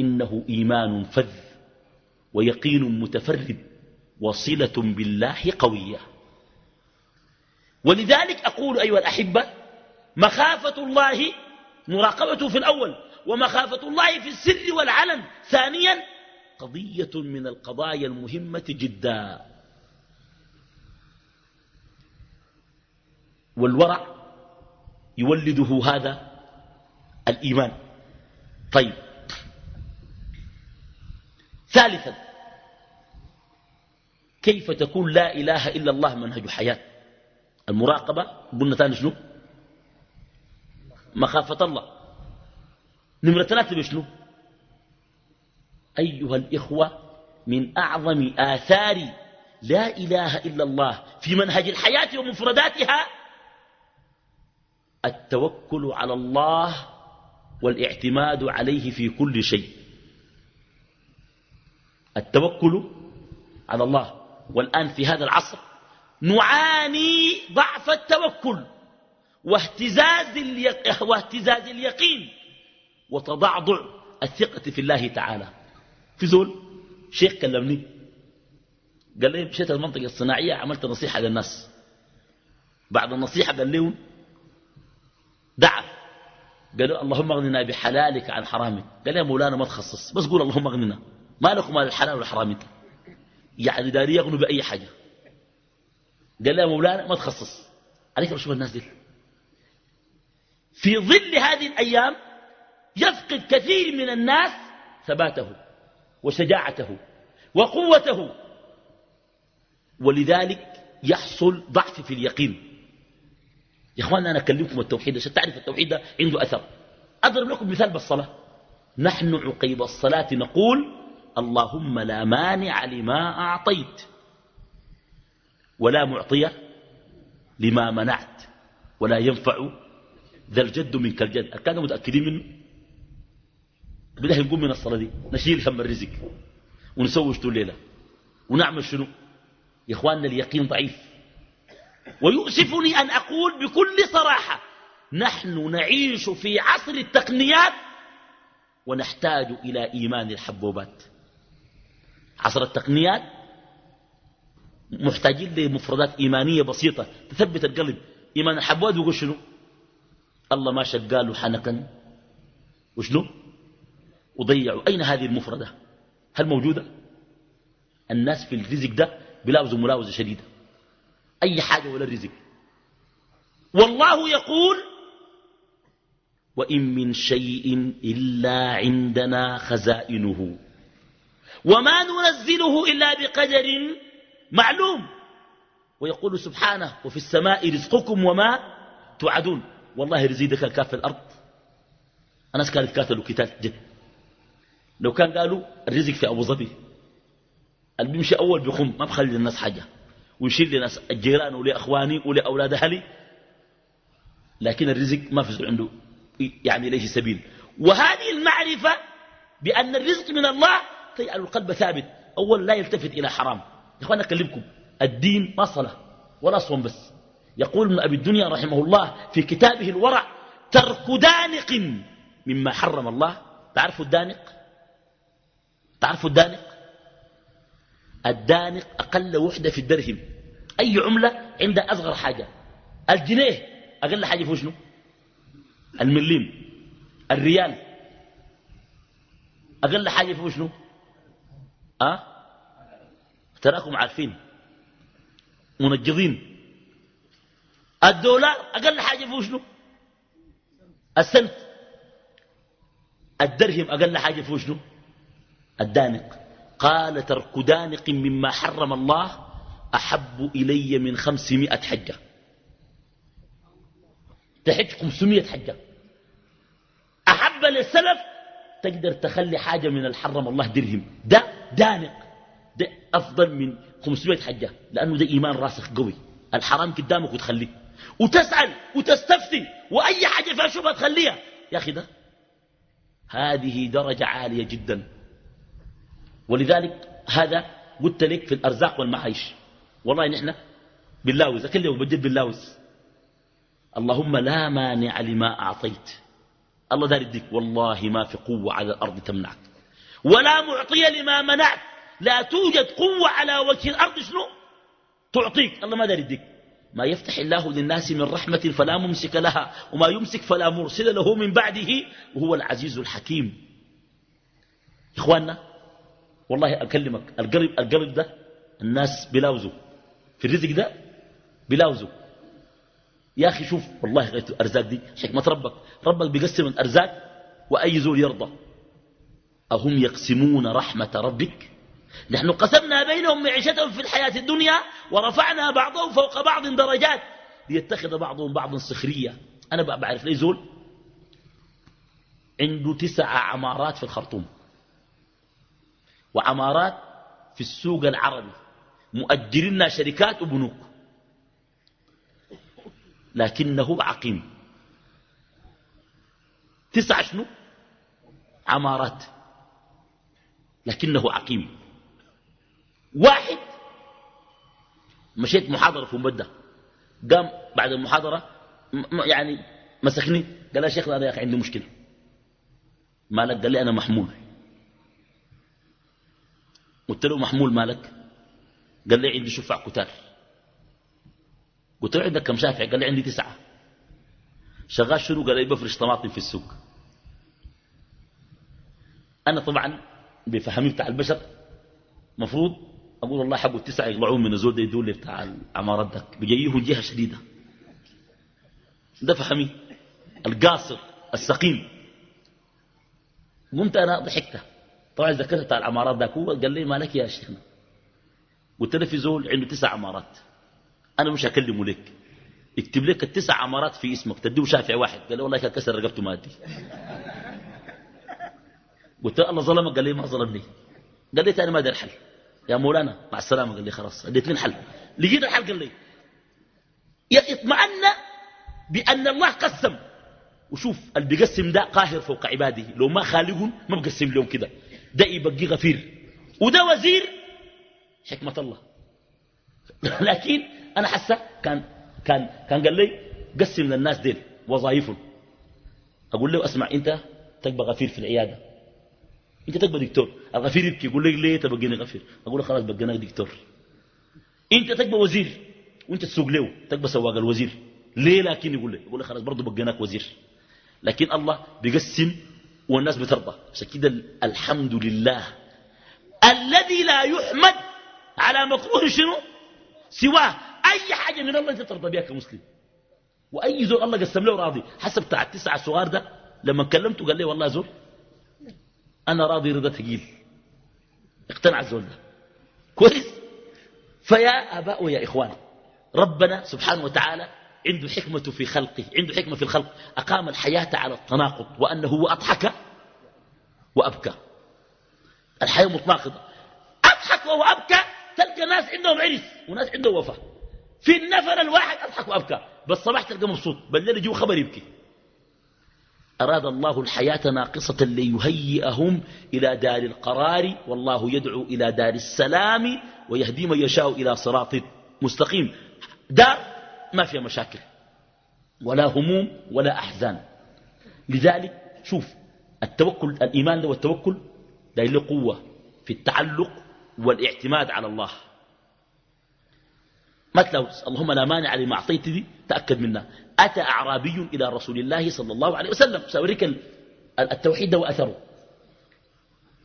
إنه إيمان فذ ويقين متفرد وصلة بالله قوية. ولذلك أقول أيها الأحبة مخافة الله مراقبته في الأول ومخافة الله في السر والعلن. ثانيا قضية من القضايا المهمة جدا. والورع يولده هذا الإيمان. طيب. ثالثا. كيف تكون لا إله إلا الله منهج حياة المراقبة. قلنا ثاني شنو؟ مخافة الله. نمرة ثلاثة بشنو؟ أيها الإخوة من أعظم آثار لا إله إلا الله في منهج الحياة ومفرداتها التوكل على الله والاعتماد عليه في كل شيء. التوكل على الله. والآن في هذا العصر نعاني ضعف التوكل واهتزاز, واهتزاز اليقين وتضعضع الثقة في الله تعالى. في زول شيخ كلمني قال لي مشيت المنطقة الصناعية عملت نصيحة للناس. بعد النصيحة قال لهم دعا. قالوا اللهم اغننا بحلالك عن حرامك. قال يا مولانا ما تخصص بس قول اللهم اغننا. ما لكم مال الحلال والحرام يعني داري يغنوا بأي حاجة. قال يا مولانا ما تخصص. عليك شوف الناس دي. في ظل هذه الأيام يفقد كثير من الناس ثباته وشجاعته وقوته. ولذلك يحصل ضعف في اليقين. يا اخوانا أنا أكلمكم التوحيد عشان تعرف التوحيد ده عنده أثر. أضرب لكم مثال بالصلاة. نحن عقيب الصلاة نقول اللهم لا مانع لما أعطيت ولا معطي لما منعت ولا ينفع ذا الجد منك الجد. كانوا متأكدين منه؟ بدأ نقوم من الصلاة دي. نشيل هم الرزق ونسوي شتو الليلة ونعمل شنو؟ يا إخواننا اليقين ضعيف. ويؤسفني أن أقول بكل صراحة نحن نعيش في عصر التقنيات ونحتاج إلى إيمان الحبوبات. عصر التقنيات محتاجين لمفردات إيمانية بسيطة تثبت القلب. إيمان الحبوبات يقول شنو؟ الله ما شقاله حنكا. وشنو؟ وضيعوا. أين هذه المفردة؟ هل موجودة؟ الناس في الرزق ده بلاوزوا ملاوزة شديدة. أي حاجة ولا الرزق. والله يقول وإن من شيء إلا عندنا خزائنه. وما ننزله إلا بقدر معلوم. ويقول سبحانه وفي السماء رزقكم وما توعدون. والله رزيدك الكاف في الأرض. الناس كانت كاتلوا كتاب جد. لو كان قالوا الرزق في أبو ظبي. اللي بيمشي أول بيخم ما بخلي للناس حاجة. ويشيل لناس الجيران ولأخواني ولأولاد أهلي. لكن الرزق ما في عنده. يعني ليش سبيل؟ وهذه المعرفة بأن الرزق من الله تجعل القلب ثابت. أول لا يلتفت إلى حرام. يا أخوانا أكلمكم. الدين ما صلاة ولا صوم بس. يقول ابن أبي الدنيا رحمه الله في كتابه الورع ترك دانق مما حرم الله. تعرفوا الدانق؟ تعرفوا الدانق؟ الدانق أقل وحدة في الدرهم. أي عملة عندها أصغر حاجة. الجنيه أقل حاجة فيه شنو؟ المليم. الريال أقل حاجة فيه شنو؟ أه؟ تراكم عارفين. منجضين. الدولار أقل حاجة فيه شنو؟ السنت. الدرهم أقل حاجة فيه شنو؟ الدانق. قال ترك دانق مما حرم الله أحب إلي من خمسمائة حجة. تحج خمسمائة حجة. أحب للسلف تقدر تخلي حاجة من الحرم الله درهم. ده دانق. ده أفضل من 500 حجة. لأنه ده إيمان راسخ قوي. الحرام قدامك وتخليه. وتسأل وتستفتي وأي حاجة فيها شبهة تخليها. يا أخي ده هذه درجة عالية جدا. ولذلك هذا قلت لك في الأرزاق والمعايش. والله نحن باللاوز أكلم بجد باللاوز. اللهم لا مانع لما أعطيت. الله دار يديك. والله ما في قوة على الأرض تمنعك. ولا معطي لما منعت. لا توجد قوة على وجه الأرض شنو؟ تعطيك. الله ما دار يديك. ما يفتح الله للناس من رحمة فلا ممسك لها وما يمسك فلا مرسل له من بعده وهو العزيز الحكيم. إخواننا والله أكلمك القلب, القلب ده الناس بلاوزوا في الرزق ده بلاوزوا يا أخي شوف والله غيرت الأرزاق دي حكمة ربك. ربك بيقسم الأرزاق وأي زول يرضى. أهم يقسمون رحمة ربك؟ نحن قسمنا بينهم معيشتهم في الحياة الدنيا ورفعنا بعضهم فوق بعض درجات ليتخذ بعضهم بعضا سخرية. أنا بعرف ليه زول عنده تسع عمارات في الخرطوم. وعمارات في السوق العربي. مؤجرين شركات وبنوك. لكنه عقيم. تسع شنو؟ عمارات. لكنه عقيم. واحد مشيت محاضرة في مبدة قام بعد المحاضرة يعني مسكني قال يا شيخ أنا يا أخي عندي مشكلة. مالك؟ قال لي أنا محمول. قلت له محمول مالك؟ قال لي عندي شفع كتار قلت له عندك كم شافع؟ قال لي عندي تسعة. شغال شنو؟ قال لي بفرش طماطم في السوق. أنا طبعا بفهمي بتاع البشر مفروض أقول الله حقه التسعة يطلعون من الزول ده يدول لي بتاع العمارات بجيهم جهة شديدة. ده فهمي. القاصر السقيم. قمت أنا ضحكت طبعا ذكرت بتاع العمارات ذاك هو قال لي مالك يا شيخنا؟ قلت له في زول عنده تسع عمارات. أنا مش هكلمه لك. يكتب لك التسع عمارات في اسمك تديه شافع واحد. قال لي والله كان كسر رقبته ما أدي قلت له الله ظلمك؟ قال لي ما ظلمني. قال لي تاني ما ادري الحل يا مولانا مع السلامة قال لي خلاص. اديت لي الحل لقيت الحل قال لي. اطمأن بأن الله قسم. وشوف اللي بيقسم ده قاهر فوق عباده. لو ما خالقهم ما بقسم لهم كده. ده يبقي غفير. وده وزير حكمة الله. لكن أنا حاسة كان كان كان قال لي قسم للناس ديل وظائفهم. أقول له أسمع أنت تبقى غفير في العيادة. أنت تبقى دكتور. الغفير يبكي يقول لي ليه تبقيني غفير؟ أقول له خلاص بقيناك دكتور. أنت تبقى وزير وأنت تسوق له تبقى سواق الوزير. ليه لكن؟ يقول لي. يقول لي خلاص برضه بقيناك وزير. لكن الله بيقسم والناس بترضى. عشان كده الحمد لله الذي لا يحمد على مكروه شنو؟ سواه. أي حاجة من الله أنت ترضى بها كمسلم. وأي زول الله قسم له راضي. حسب بتاع التسعه الصغار ده لما كلمته قال لي والله زول أنا راضي رضا ثقيل. اقتنع الزول ده. كويس؟ فيا آباء ويا إخوان ربنا سبحانه وتعالى عنده حكمة في خلقه عنده حكمة في الخلق. أقام الحياة على التناقض وأنه هو أضحك وأبكى. الحياة متناقضة. أضحك وأبكى تلقى ناس عندهم عرس وناس عندهم وفاة. في النفر الواحد أضحك وأبكى. بس صباح تلقى مبسوط بالليل يجيو خبر يبكي. أراد الله الحياة ناقصة ليهيئهم إلى دار القرار والله يدعو إلى دار السلام ويهدي من يشاء إلى صراط مستقيم. دار ما فيها مشاكل ولا هموم ولا أحزان. لذلك شوف التوكل الإيمان والتوكل ده له قوة في التعلق والاعتماد على الله. مثلا اللهم لا مانع لما أعطيت دي تأكد منها. أتى أعرابي إلى رسول الله صلى الله عليه وسلم. سأوريك التوحيد وأثره.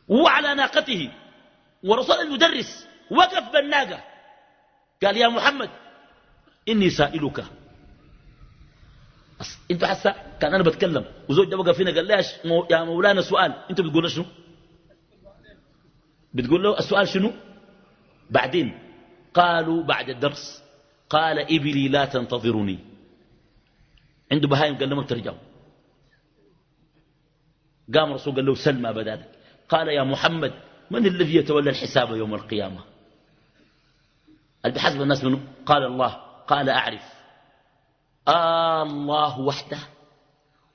وهو على ناقته. ورسول المدرس وقف بالناقة. قال يا محمد إني سائلك. أنت حسا كان أنا بتكلم. وزوج ده وقف هنا قال ليش يا مولانا سؤال. أنت بتقول شنو؟ بتقول له السؤال شنو؟ بعدين. قالوا بعد الدرس. قال إبلي لا تنتظرني. عنده بهايم قال له ما ترجعوا قام الرسول قال له سل ما بدا قال يا محمد من الذي يتولى الحساب يوم القيامة؟ بحسب الناس منه. قال الله. قال أعرف. آه الله وحده.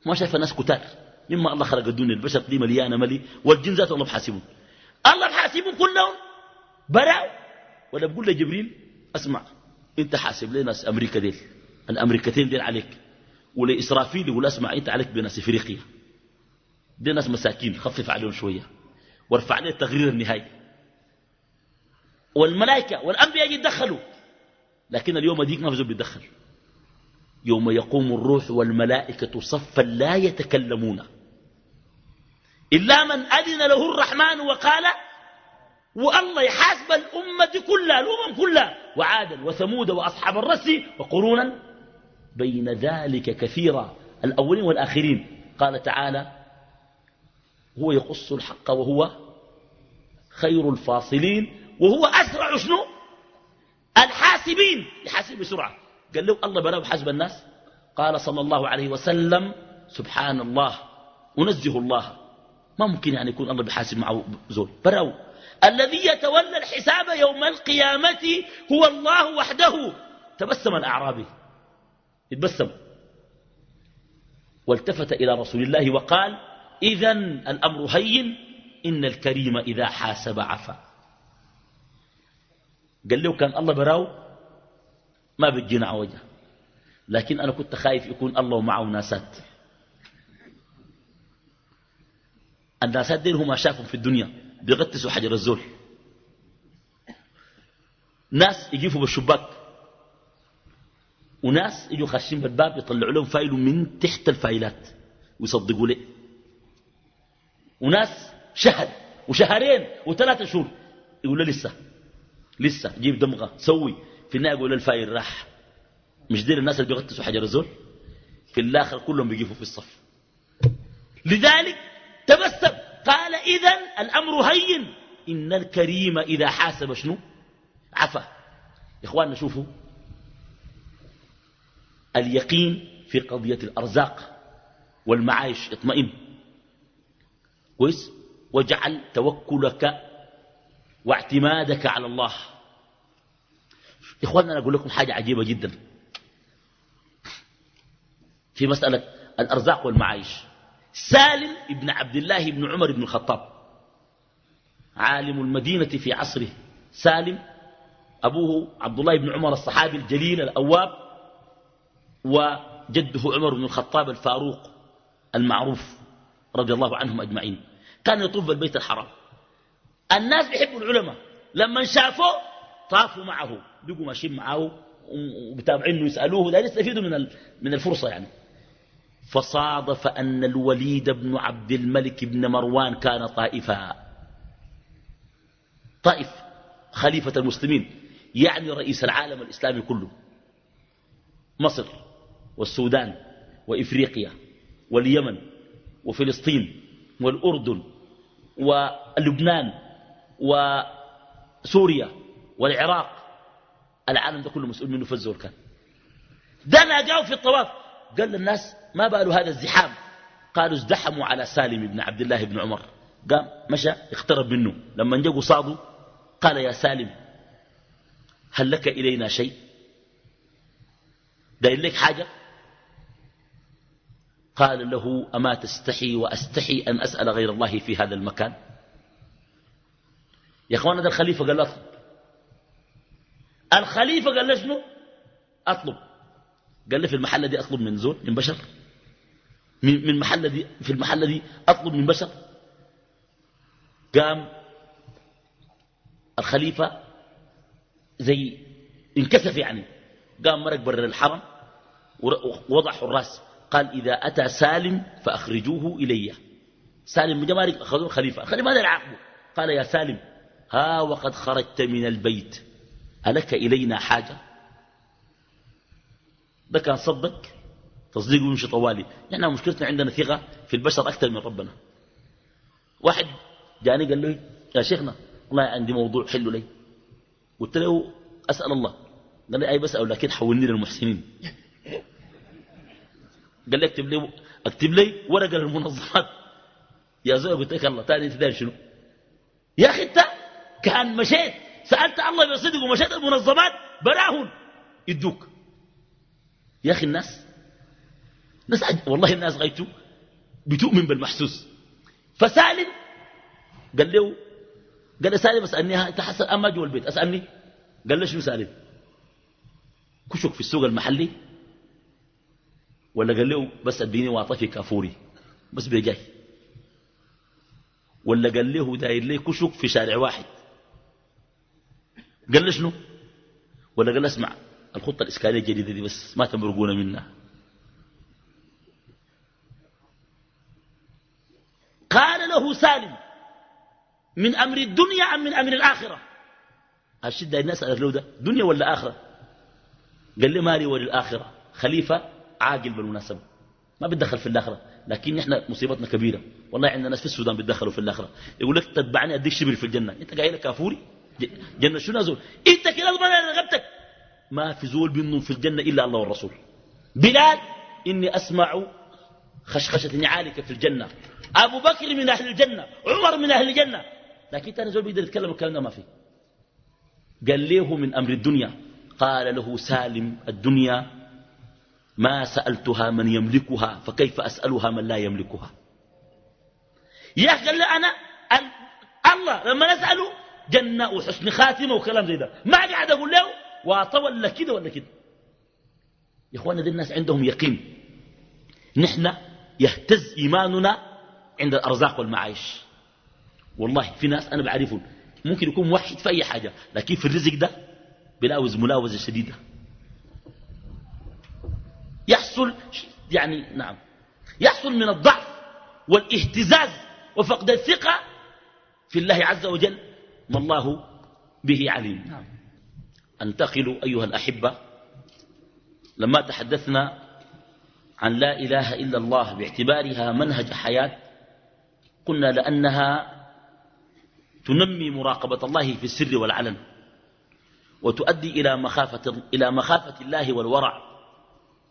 ما شايف الناس كتار. مما الله خلق الدنيا البشر دي مليانة ملي والجن ذات الله بحاسبهم. الله بحاسبهم كلهم. براو ولا بقول لجبريل اسمع انت حاسب لي ناس أمريكا ديل؟ الأمريكتين ديل عليك. ولاسرافيل يقول اسمع انت عليك بناس إفريقيا. دي ناس مساكين خفف عليهم شوية. وارفع عليه التغرير النهائي والملائكة والأنبياء يتدخلوا. لكن اليوم ديك ما في زول بيتدخل. يوم يقوم الروح والملائكة صفا لا يتكلمون. إلا من أذن له الرحمن وقال والله يحاسب الأمة كلها الأمم كلها وعادا وثمود وأصحاب الرس وقرونا. بين ذلك كثيرا الأولين والآخرين. قال تعالى هو يقص الحق وهو خير الفاصلين وهو أسرع شنو؟ الحاسبين يحاسب بسرعة. قال له الله براه حسب الناس؟ قال صلى الله عليه وسلم سبحان الله ونزه الله. ما ممكن يعني يكون الله بحاسب معه زول. براه الذي يتولى الحساب يوم القيامة هو الله وحده. تبسم الأعرابي. اتبسم والتفت إلى رسول الله وقال إذا الأمر هين إن الكريم إذا حاسب عفا. قال له كان الله براو ما بتجينا وجه. لكن أنا كنت خايف يكون الله معه ناسات. الناسات دين هم شافهم في الدنيا بيغتسوا حجر الزول. ناس يجيفوا بالشباك. وناس يجوا خاشين بالباب يطلعوا لهم فايل من تحت الفايلات ويصدقوا ليه وناس شهر وشهرين وثلاثة شهور. يقول له لسه لسه جيب دمغة سوي. في النهاية يقول ال file راح. مش ديل الناس اللي بيغطسوا حجر الزول؟ في الآخر كلهم بيقفوا في الصف. لذلك تبسم. قال إذا الأمر هين. إن الكريم إذا حاسب شنو؟ عفا. يا إخواننا شوفوا. اليقين في قضية الأرزاق والمعايش اطمئن. كويس؟ واجعل توكلك واعتمادك على الله. إخواننا أنا أقول لكم حاجة عجيبة جدا. في مسألة الأرزاق والمعايش. سالم ابن عبد الله بن عمر بن الخطاب عالم المدينة في عصره. سالم أبوه عبد الله بن عمر الصحابي الجليل الأواب وجده عمر بن الخطاب الفاروق المعروف رضي الله عنهم أجمعين. كان يطوف بالبيت الحرام. الناس بيحبوا العلماء. لما شافوه طافوا معه. بقوا ماشيين معه وبتابعينه يسألوه لا يستفيدوا من من الفرصة يعني. فصادف أن الوليد بن عبد الملك بن مروان كان طائفا. طائف خليفة المسلمين يعني رئيس العالم الإسلامي كله. مصر والسودان وإفريقيا واليمن وفلسطين والأردن ولبنان وسوريا والعراق العالم ده كله مسؤول منه فزور كان. ده ناجاه في الطواف. قال للناس ما بالوا هذا الزحام. قالوا ازدحموا على سالم بن عبد الله بن عمر. قام مشى اقترب منه. لما جاءوا صادوا قال يا سالم هل لك إلينا شيء؟ داير لك حاجة؟ قال له أما تستحي وأستحي أن أسأل غير الله في هذا المكان؟ يا أخوانا ده الخليفة قال له الخليفة قال له شنو؟ أطلب. قال لي في المحلة دي أطلب من زول من بشر. من من محلة دي في المحلة دي أطلب من بشر. قام الخليفة زي انكسف يعني. قام مرق برر الحرم ووضع حراس قال إذا أتى سالم فأخرجوه إلي. سالم بن جمارك أخذوه الخليفة. الخليفة هذا العقب قال يا سالم ها وقد خرجت من البيت. ألك إلينا حاجة؟ ده كان صدق تصديقه يمشي طوالي. نحن مشكلتنا عندنا ثقة في البشر أكثر من ربنا. واحد جاني قال لي يا شيخنا والله عندي موضوع حلو لي. قلت له أسأل الله. قال لي أي بسأل لكن حولني للمحسنين. قال لي اكتب لي اكتب لي ورقة للمنظمات. يا زوج قلت لك الله تاني انت شنو؟ يا أخي انت كأن مشيت. سألت الله بصدق ومشيت المنظمات براهن. يدوك. يا أخي الناس ناس والله الناس غايته بتؤمن بالمحسوس. فسالم قال له قال له سالم أسألني أنت حسن أما جوا البيت أسألني. قال له شنو سالم؟ كشك في السوق المحلي. ولا قال له بس أديني واطفي كافوري بس بيجاي. ولا قال له داير لي كشك في شارع واحد. قال له شنو؟ ولا قال اسمع الخطة الإسكالية الجديدة دي بس ما تمرقونا منها. قال له سالم من أمر الدنيا أم من أمر الآخرة؟ الشدة الناس قالت له ده دنيا ولا آخرة؟ قال لي مالي وللآخرة خليفة عاقل بالمناسبة ما بتدخل في الآخرة لكن إحنا مصيبتنا كبيرة. والله عندنا ناس في السودان بيتدخلوا في الآخرة. يقول لك تتبعني أديك شبر في الجنة. أنت قايل كافوري؟ جنة شنو زول انت كده اضمن رغبتك ما في زول منهم في الجنة إلا الله والرسول. بلال إني أسمع خشخشة نعالك في الجنة. أبو بكر من أهل الجنة عمر من أهل الجنة. لكن تاني زول بيقدر يتكلم الكلام ده ما فيه قال له من أمر الدنيا؟ قال له سالم الدنيا ما سألتها من يملكها فكيف أسألها من لا يملكها؟ يا أخي قال أنا الله لما نسأله جنة وحسن خاتمة وكلام زي ده. ما قاعد أقول له واطا ولا كده ولا كده؟ يا اخوانا دي الناس عندهم يقين. نحن يهتز إيماننا عند الأرزاق والمعايش. والله في ناس أنا بعرفهم. ممكن يكون موحد في أي حاجة لكن في الرزق ده بلاوز ملاوزة شديدة. يحصل يعني نعم. يحصل من الضعف والاهتزاز وفقد الثقة في الله عز وجل. ما الله به عليم نعم. أنتقل أيها الأحبة لما تحدثنا عن لا إله إلا الله باعتبارها منهج حياة قلنا لأنها تنمي مراقبة الله في السر والعلن وتؤدي إلى مخافة, إلى مخافة الله والورع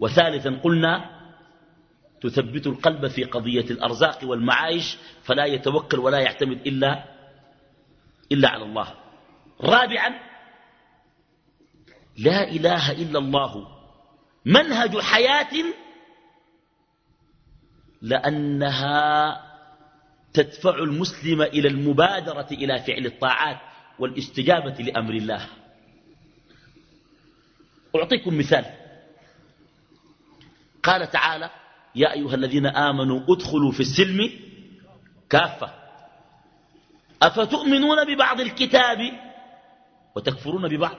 وثالثا قلنا تثبت القلب في قضية الأرزاق والمعايش فلا يتوكل ولا يعتمد إلا, إلا على الله. رابعا لا إله إلا الله. منهج حياة لأنها تدفع المسلم إلى المبادرة إلى فعل الطاعات والاستجابة لأمر الله. أعطيكم مثال. قال تعالى يا أيها الذين آمنوا ادخلوا في السلم كافة. أفتؤمنون ببعض الكتاب؟ وتكفرون ببعض.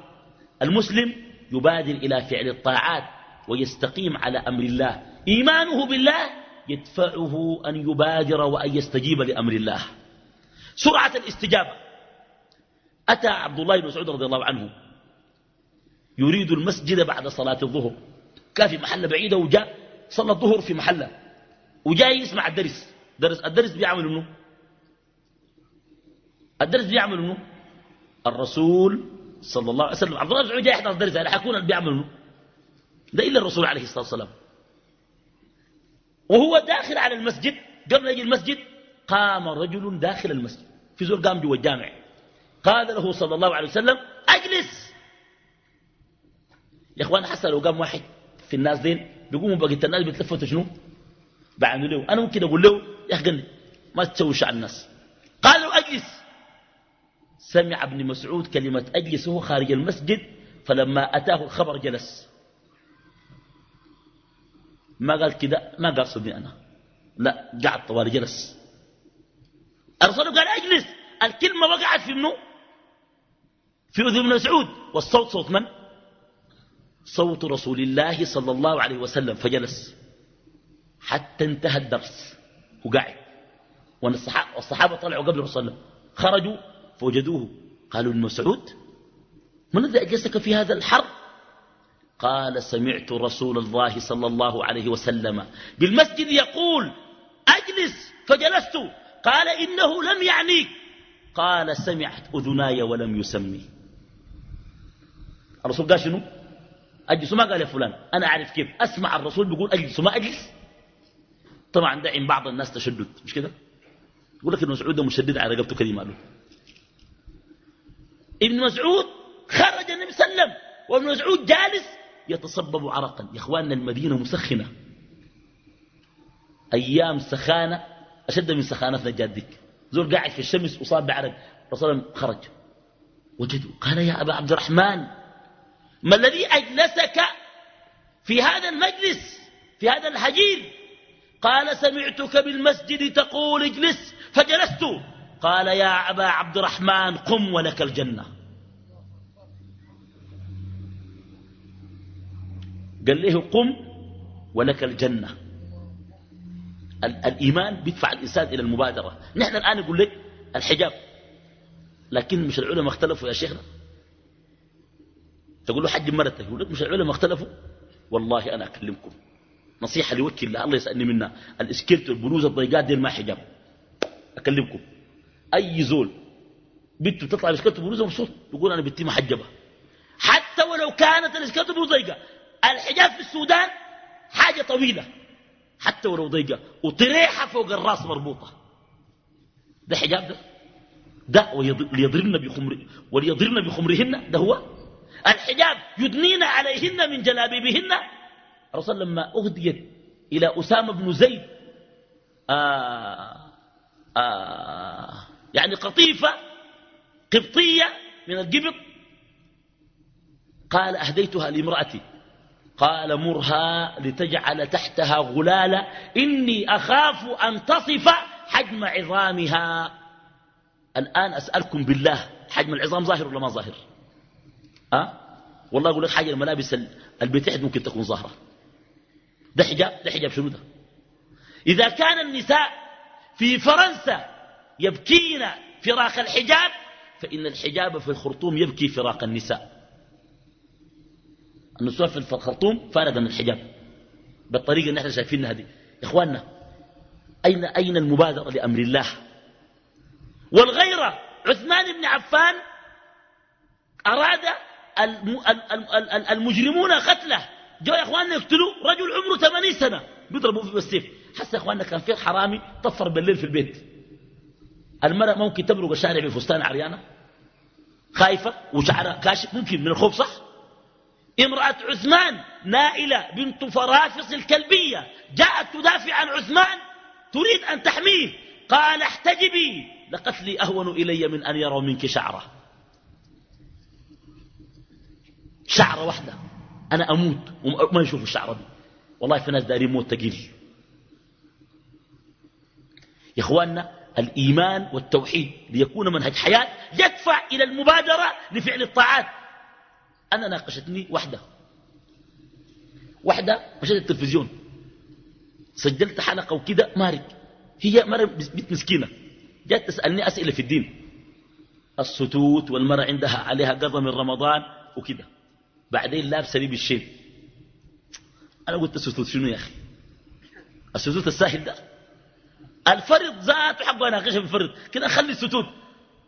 المسلم يبادر إلى فعل الطاعات ويستقيم على أمر الله. إيمانه بالله يدفعه أن يبادر وأن يستجيب لأمر الله. سرعة الاستجابة. أتى عبد الله بن مسعود رضي الله عنه. يريد المسجد بعد صلاة الظهر. كان في محلة بعيدة وجاء صلى الظهر في محلة. وجاء يسمع الدرس. درس الدرس بيعمل منه. الدرس بيعمل منه الرسول صلى الله عليه وسلم. عبد الله جاي يحضر الدرس يعني حيكون بيعمل منه ده إلا الرسول عليه الصلاة والسلام. وهو داخل على المسجد قبل يجي المسجد قام رجل داخل المسجد. في زول قام جوا الجامع. قال له صلى الله عليه وسلم أجلس. يا إخوان حسن لو قام واحد في الناس دين بيقوموا بقية الناس بيتلفتوا شنو؟ بعملوا. له أنا ممكن أقول له يا أخي ما تسويش على الناس. قال له أجلس. سمع ابن مسعود كلمة أجلس وهو خارج المسجد فلما أتاه الخبر جلس. ما قال كده؟ ما قال صدني أنا. لا قعد طوال جلس. الرسول قال أجلس. الكلمة وقعت في منه في أذن ابن مسعود. والصوت صوت من؟ صوت رسول الله صلى الله عليه وسلم. فجلس. حتى انتهى الدرس. وقعد والصحابة طلعوا قبل الرسول الله خرجوا. فوجدوه. قالوا ابن مسعود من الذي أجلسك في هذا الحر قال سمعت رسول الله صلى الله عليه وسلم بالمسجد يقول أجلس فجلست. قال إنه لم يعنيك. قال سمعت أذناي ولم يسمي الرسول قال شنو؟ أجلس. ما قال يا فلان؟ أنا أعرف كيف. أسمع الرسول بيقول أجلس. وما أجلس؟ طبعا ده عند بعض الناس تشدد. مش كده؟ يقول لك ابن مسعود مشدد على رقبته كلمة له. ابن مسعود خرج النبي صلى الله عليه وسلم وابن مسعود جالس يتصبب عرقا. يا إخواننا المدينة مسخنة. أيام سخانة أشد من سخانتنا جادك زول قاعد في الشمس وصاب بعرق. رسول خرج. وجدوا قال يا أبا عبد الرحمن ما الذي أجلسك في هذا المجلس في هذا الحجير؟ قال سمعتك بالمسجد تقول اجلس. فجلست. قال يا أبا عبد الرحمن قم ولك الجنة. قال له قم ولك الجنة. الإيمان بيدفع الإنسان إلى المبادرة. نحن الآن نقول لك الحجاب. لكن مش العلماء اختلفوا يا شيخنا. تقول له حج مرتك يقول لك مش العلماء اختلفوا. والله أنا أكلمكم. نصيحة لوكي الله الله يسألني منها. الاسكيرت والبلوزة الضيقات دي ما حجاب. أكلمكم. أي زول. بنته تطلع بسكيرت والبلوزة مبسوط يقول أنا بنتي محجبة. حتى ولو كانت الاسكيرت والبلوزة ضيقة. الحجاب في السودان حاجة طويلة. حتى ولو ضيقة. وطريحة فوق الراس مربوطة. ده حجاب ده. ده وليضربن بخمر وليضربن بخمرهن. ده هو. الحجاب يدنين عليهن من جلابيبهن. الرسول لما أهديت إلى أسامة بن زيد آآ آآ يعني قطيفة قبطية من القبط. قال أهديتها لامرأتي. قال مرها لتجعل تحتها غلالة إني أخاف أن تصف حجم عظامها. الآن أسألكم بالله حجم العظام ظاهر ولا ما ظاهر؟ أه؟ والله أقول لك حاجة الملابس البيت ممكن تكون ظاهرة. ده حجاب ده حجاب شنو ده؟ إذا كان النساء في فرنسا يبكين فراق الحجاب فإن الحجاب في الخرطوم يبكي فراق النساء. النساء في الخرطوم فارغ من الحجاب. بالطريقة اللي إحنا شايفينها هذه يا إخواننا أين أين المبادرة لأمر الله؟ والغيرة عثمان بن عفان أراد المجرمون قتله. جاء يا إخواننا يقتلوا رجل عمره 80 سنة. بيضربوا فيه بالسيف حتى يا إخواننا كان في حرامي طفر بالليل في البيت. المرأة ممكن تبرق الشارع بفستان عريانة؟ خايفة وشعرها كاشف؟ ممكن من الخوف صح؟ امرأة عثمان نائلة بنت فرافص الكلبية جاءت تدافع عن عثمان؟ تريد أن تحميه؟ قال احتجبي. لقتلي أهون إلي من أن يروا منك شعرة شعرة واحدة. أنا أموت وما يشوفوا الشعرة دي. والله في ناس دارين موت تقيل. يا إخواننا الإيمان والتوحيد ليكون منهج حياة يدفع إلى المبادرة لفعل الطاعات. أنا ناقشتني واحدة واحدة مشيت التلفزيون. سجلت حلقة وكده مارك. هي مرة بنت مسكينة. جات تسألني أسئلة في الدين. الستوت والمرة عندها عليها قضى من رمضان وكده. بعدين لابسة لي بالشيب أنا قلت الستوت شنو يا أخي؟ الستوت الساهل ده. الفرد ذاته حقه اناقشها بالفرد كده خلي الستوت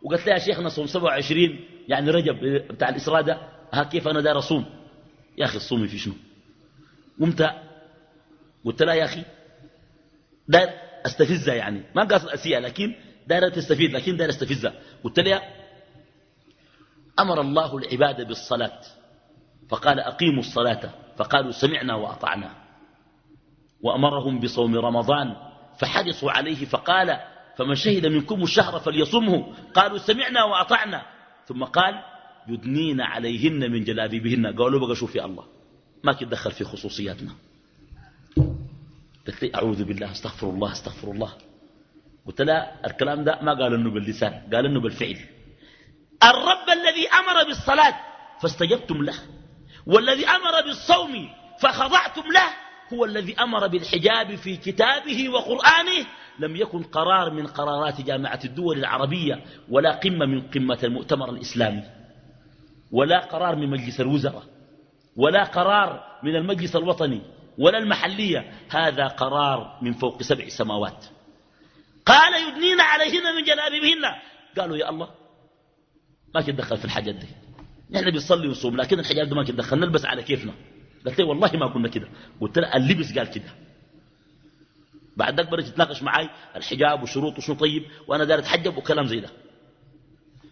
وقلت لها يا شيخنا صوم 27 يعني رجب بتاع الإسراء ده ها كيف أنا داير أصوم؟ يا أخي الصوم في شنو؟ قمت قلت لها يا أخي داير استفزها يعني. ما قاصد اسيئه لكن داير تستفيد لكن داير استفزها قلت لها أمر الله العباد بالصلاة فقال أقيموا الصلاة فقالوا سمعنا وأطعنا. وأمرهم بصوم رمضان فحرصوا عليه فقال فمن شهد منكم الشهر فليصمه. قالوا سمعنا وأطعنا. ثم قال يدنين عليهن من جلابيبهن. قالوا بقى شوفي الله ما تدخل في خصوصياتنا. قلت لي أعوذ بالله أستغفر الله أستغفر الله. قلت لا الكلام ده ما قال إنه باللسان قال إنه بالفعل. الرب الذي أمر بالصلاة فاستجبتم له والذي أمر بالصوم فخضعتم له هو الذي أمر بالحجاب في كتابه وقرآنه لم يكن قرار من قرارات جامعة الدول العربية ولا قمة من قمة المؤتمر الإسلامي ولا قرار من مجلس الوزراء ولا قرار من المجلس الوطني ولا المحلية. هذا قرار من فوق سبع سماوات. قال يدنين عليهن من جلابيبهن. قالوا يا الله ما تدخل في الحاجات دي. نحن بنصلي ونصوم لكن الحجاب ده ما تدخل نلبس على كيفنا. قلت له والله ما كنا كده. قلت له اللبس قال كده. بعد ذلك بدأت تتناقش معي الحجاب وشروط وشو طيب وأنا داير أتحجب وكلام زي ده.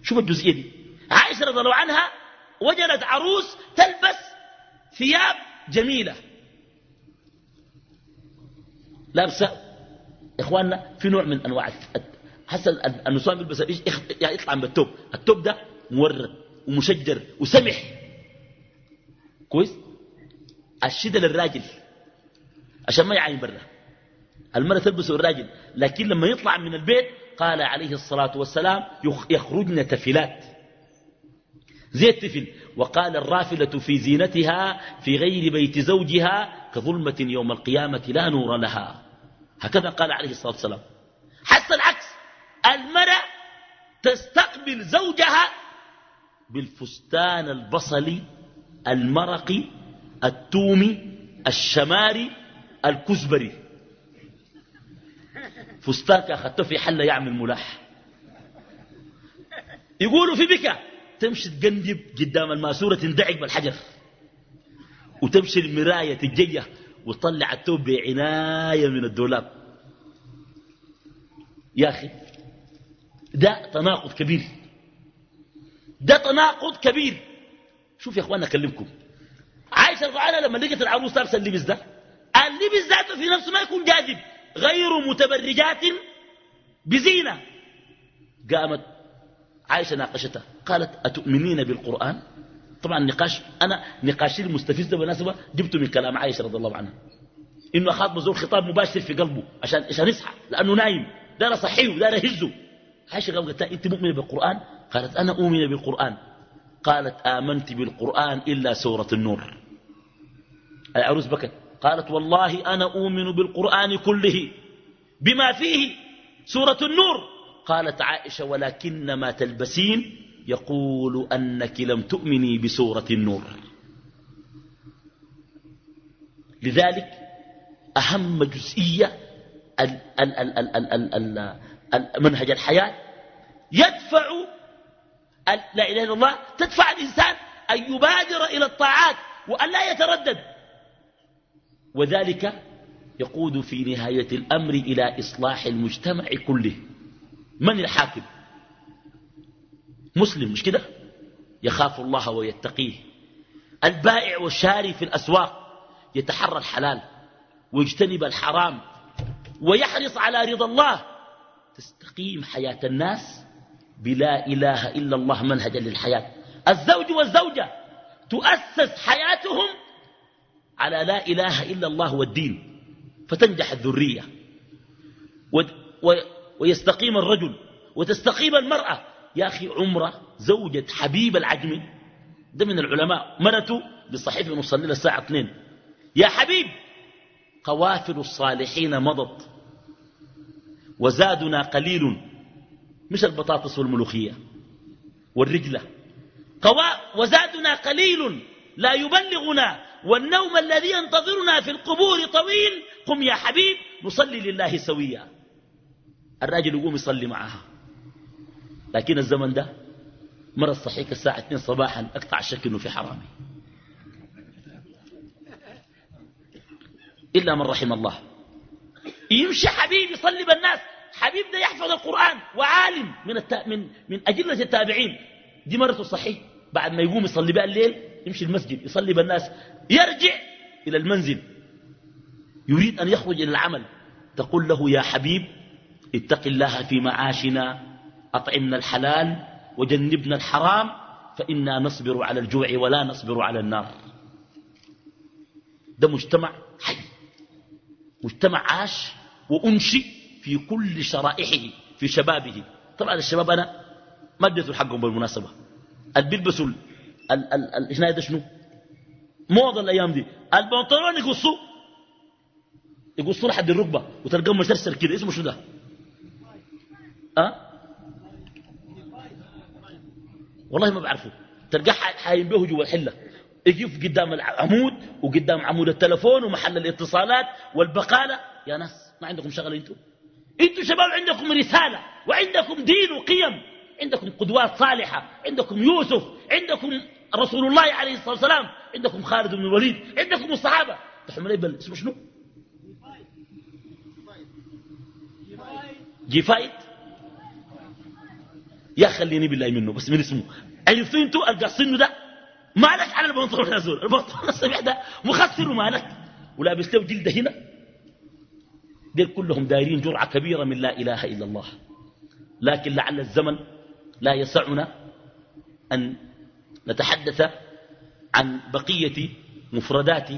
شوف الجزئية دي. عائشة رضي الله عنها وجدت عروس تلبس ثياب جميلة. لابسة إخواننا في نوع من أنواع حسن النسوان بيلبس يعني يطلع التوب. التوب ده مورد ومشجر وسمح. كويس؟ الشدة للراجل. عشان ما يعاين برا. المرأة تلبسه الراجل. لكن لما يطلع من البيت قال عليه الصلاة والسلام يخرجن تفلات. زي التفل وقال الرافلة في زينتها في غير بيت زوجها كظلمة يوم القيامة لا نور لها. هكذا قال عليه الصلاة والسلام. حتى العكس. المرأة تستقبل زوجها بالفستان البصلي المرقي التومي الشماري الكزبري. فستان أخذته في حلة يعمل ملاح. يقولوا في بكا تمشي تقندب قدام الماسورة تندعك بالحجر. وتمشي المراية تجيه وتطلع التوب بعناية من الدولاب. يا أخي ده تناقض كبير. ده تناقض كبير. شوف يا اخوانا أكلمكم. عائشة رضي عنها لما لقت العروس لابسة اللبس ده اللبس ذاته في نفسه ما يكون جاذب غير متبرجات بزينة. قامت عائشة ناقشتها قالت أتؤمنين بالقرآن؟ طبعا نقاش أنا نقاشي المستفز ده بالمناسبة جبته من كلام عائشة رضي الله عنها. إنه خاطب زول خطاب مباشر في قلبه عشان عشان يصحى لأنه نايم دار صحيه ودار يهزه. عائشة قالت أنت مؤمنة بالقرآن؟ قالت أنا أؤمن بالقرآن. قالت آمنت بالقرآن إلا سورة النور. العروس بكت. قالت والله أنا أؤمن بالقرآن كله بما فيه سورة النور. قالت عائشة ولكن ما تلبسين يقول أنك لم تؤمني بسورة النور. لذلك أهم جزئية منهج الحياة. يدفع لا إله إلا الله تدفع الإنسان أن يبادر إلى الطاعات وأن لا يتردد. وذلك يقود في نهاية الأمر إلى إصلاح المجتمع كله. من الحاكم؟ مسلم مش كده؟ يخاف الله ويتقيه. البائع والشاري في الأسواق يتحرى الحلال ويجتنب الحرام ويحرص على رضا الله. تستقيم حياة الناس بلا إله إلا الله منهجا للحياة. الزوج والزوجة تؤسس حياتهم على لا إله إلا الله والدين فتنجح الذرية. و ويستقيم الرجل وتستقيم المرأة. يا أخي عمرة زوجة حبيب العجمي ده من العلماء مرته بصحيفة نصلي الساعة 2 يا حبيب قوافل الصالحين مضت وزادنا قليل مش البطاطس والملوخية والرجلة. قواء وزادنا قليل لا يبلغنا والنوم الذي ينتظرنا في القبور طويل. قم يا حبيب نصلي لله سويا. الراجل يقوم يصلي معها. لكن الزمن ده مرة الصحيح الساعة 2 صباحا أقطع الشك أنه في حرامي. إلا من رحم الله. يمشي حبيب يصلي بالناس. حبيب ده يحفظ القرآن وعالم من, التا... من... من أجلة التابعين. دي مرته صحيح. بعد ما يقوم يصلي بقى الليل يمشي المسجد يصلي بالناس يرجع إلى المنزل. يريد أن يخرج إلى العمل. تقول له يا حبيب اتق الله في معاشنا أطعمنا الحلال وجنبنا الحرام فإنا نصبر على الجوع ولا نصبر على النار. ده مجتمع حي. مجتمع عاش وأنشئ في كل شرائحه في شبابه. طبعا الشباب أنا ما اديته حقهم بالمناسبة. اللي بيلبسوا إيش ده شنو؟ موضة الأيام دي. البنطلون يقصوا يقصوا لحد الركبة وتلقاه مسلسل كده. اسمه شنو ده؟ أه؟ والله ما بعرفه. تلقاه حايم به جوا الحلة. يقف قدام العمود وقدام عمود التلفون ومحل الاتصالات والبقالة. يا ناس ما عندكم شغل أنتم أنتم شباب عندكم رسالة وعندكم دين وقيم. عندكم قدوات صالحة. عندكم يوسف. عندكم رسول الله عليه الصلاة والسلام. عندكم خالد بن الوليد عندكم الصحابة. تحمل بل اسمه شنو؟ جيفايد يا خليني بالله منه بس من اسمه. عرفتوا أنتوا ده. مالك على البنطلون يا زول؟ البنطلون السبيح ده. مخسر مالك. ولابس له جلدة هنا. ديل كلهم دايرين جرعة كبيرة من لا إله إلا الله. لكن لعل الزمن لا يسعنا أن نتحدث عن بقية مفردات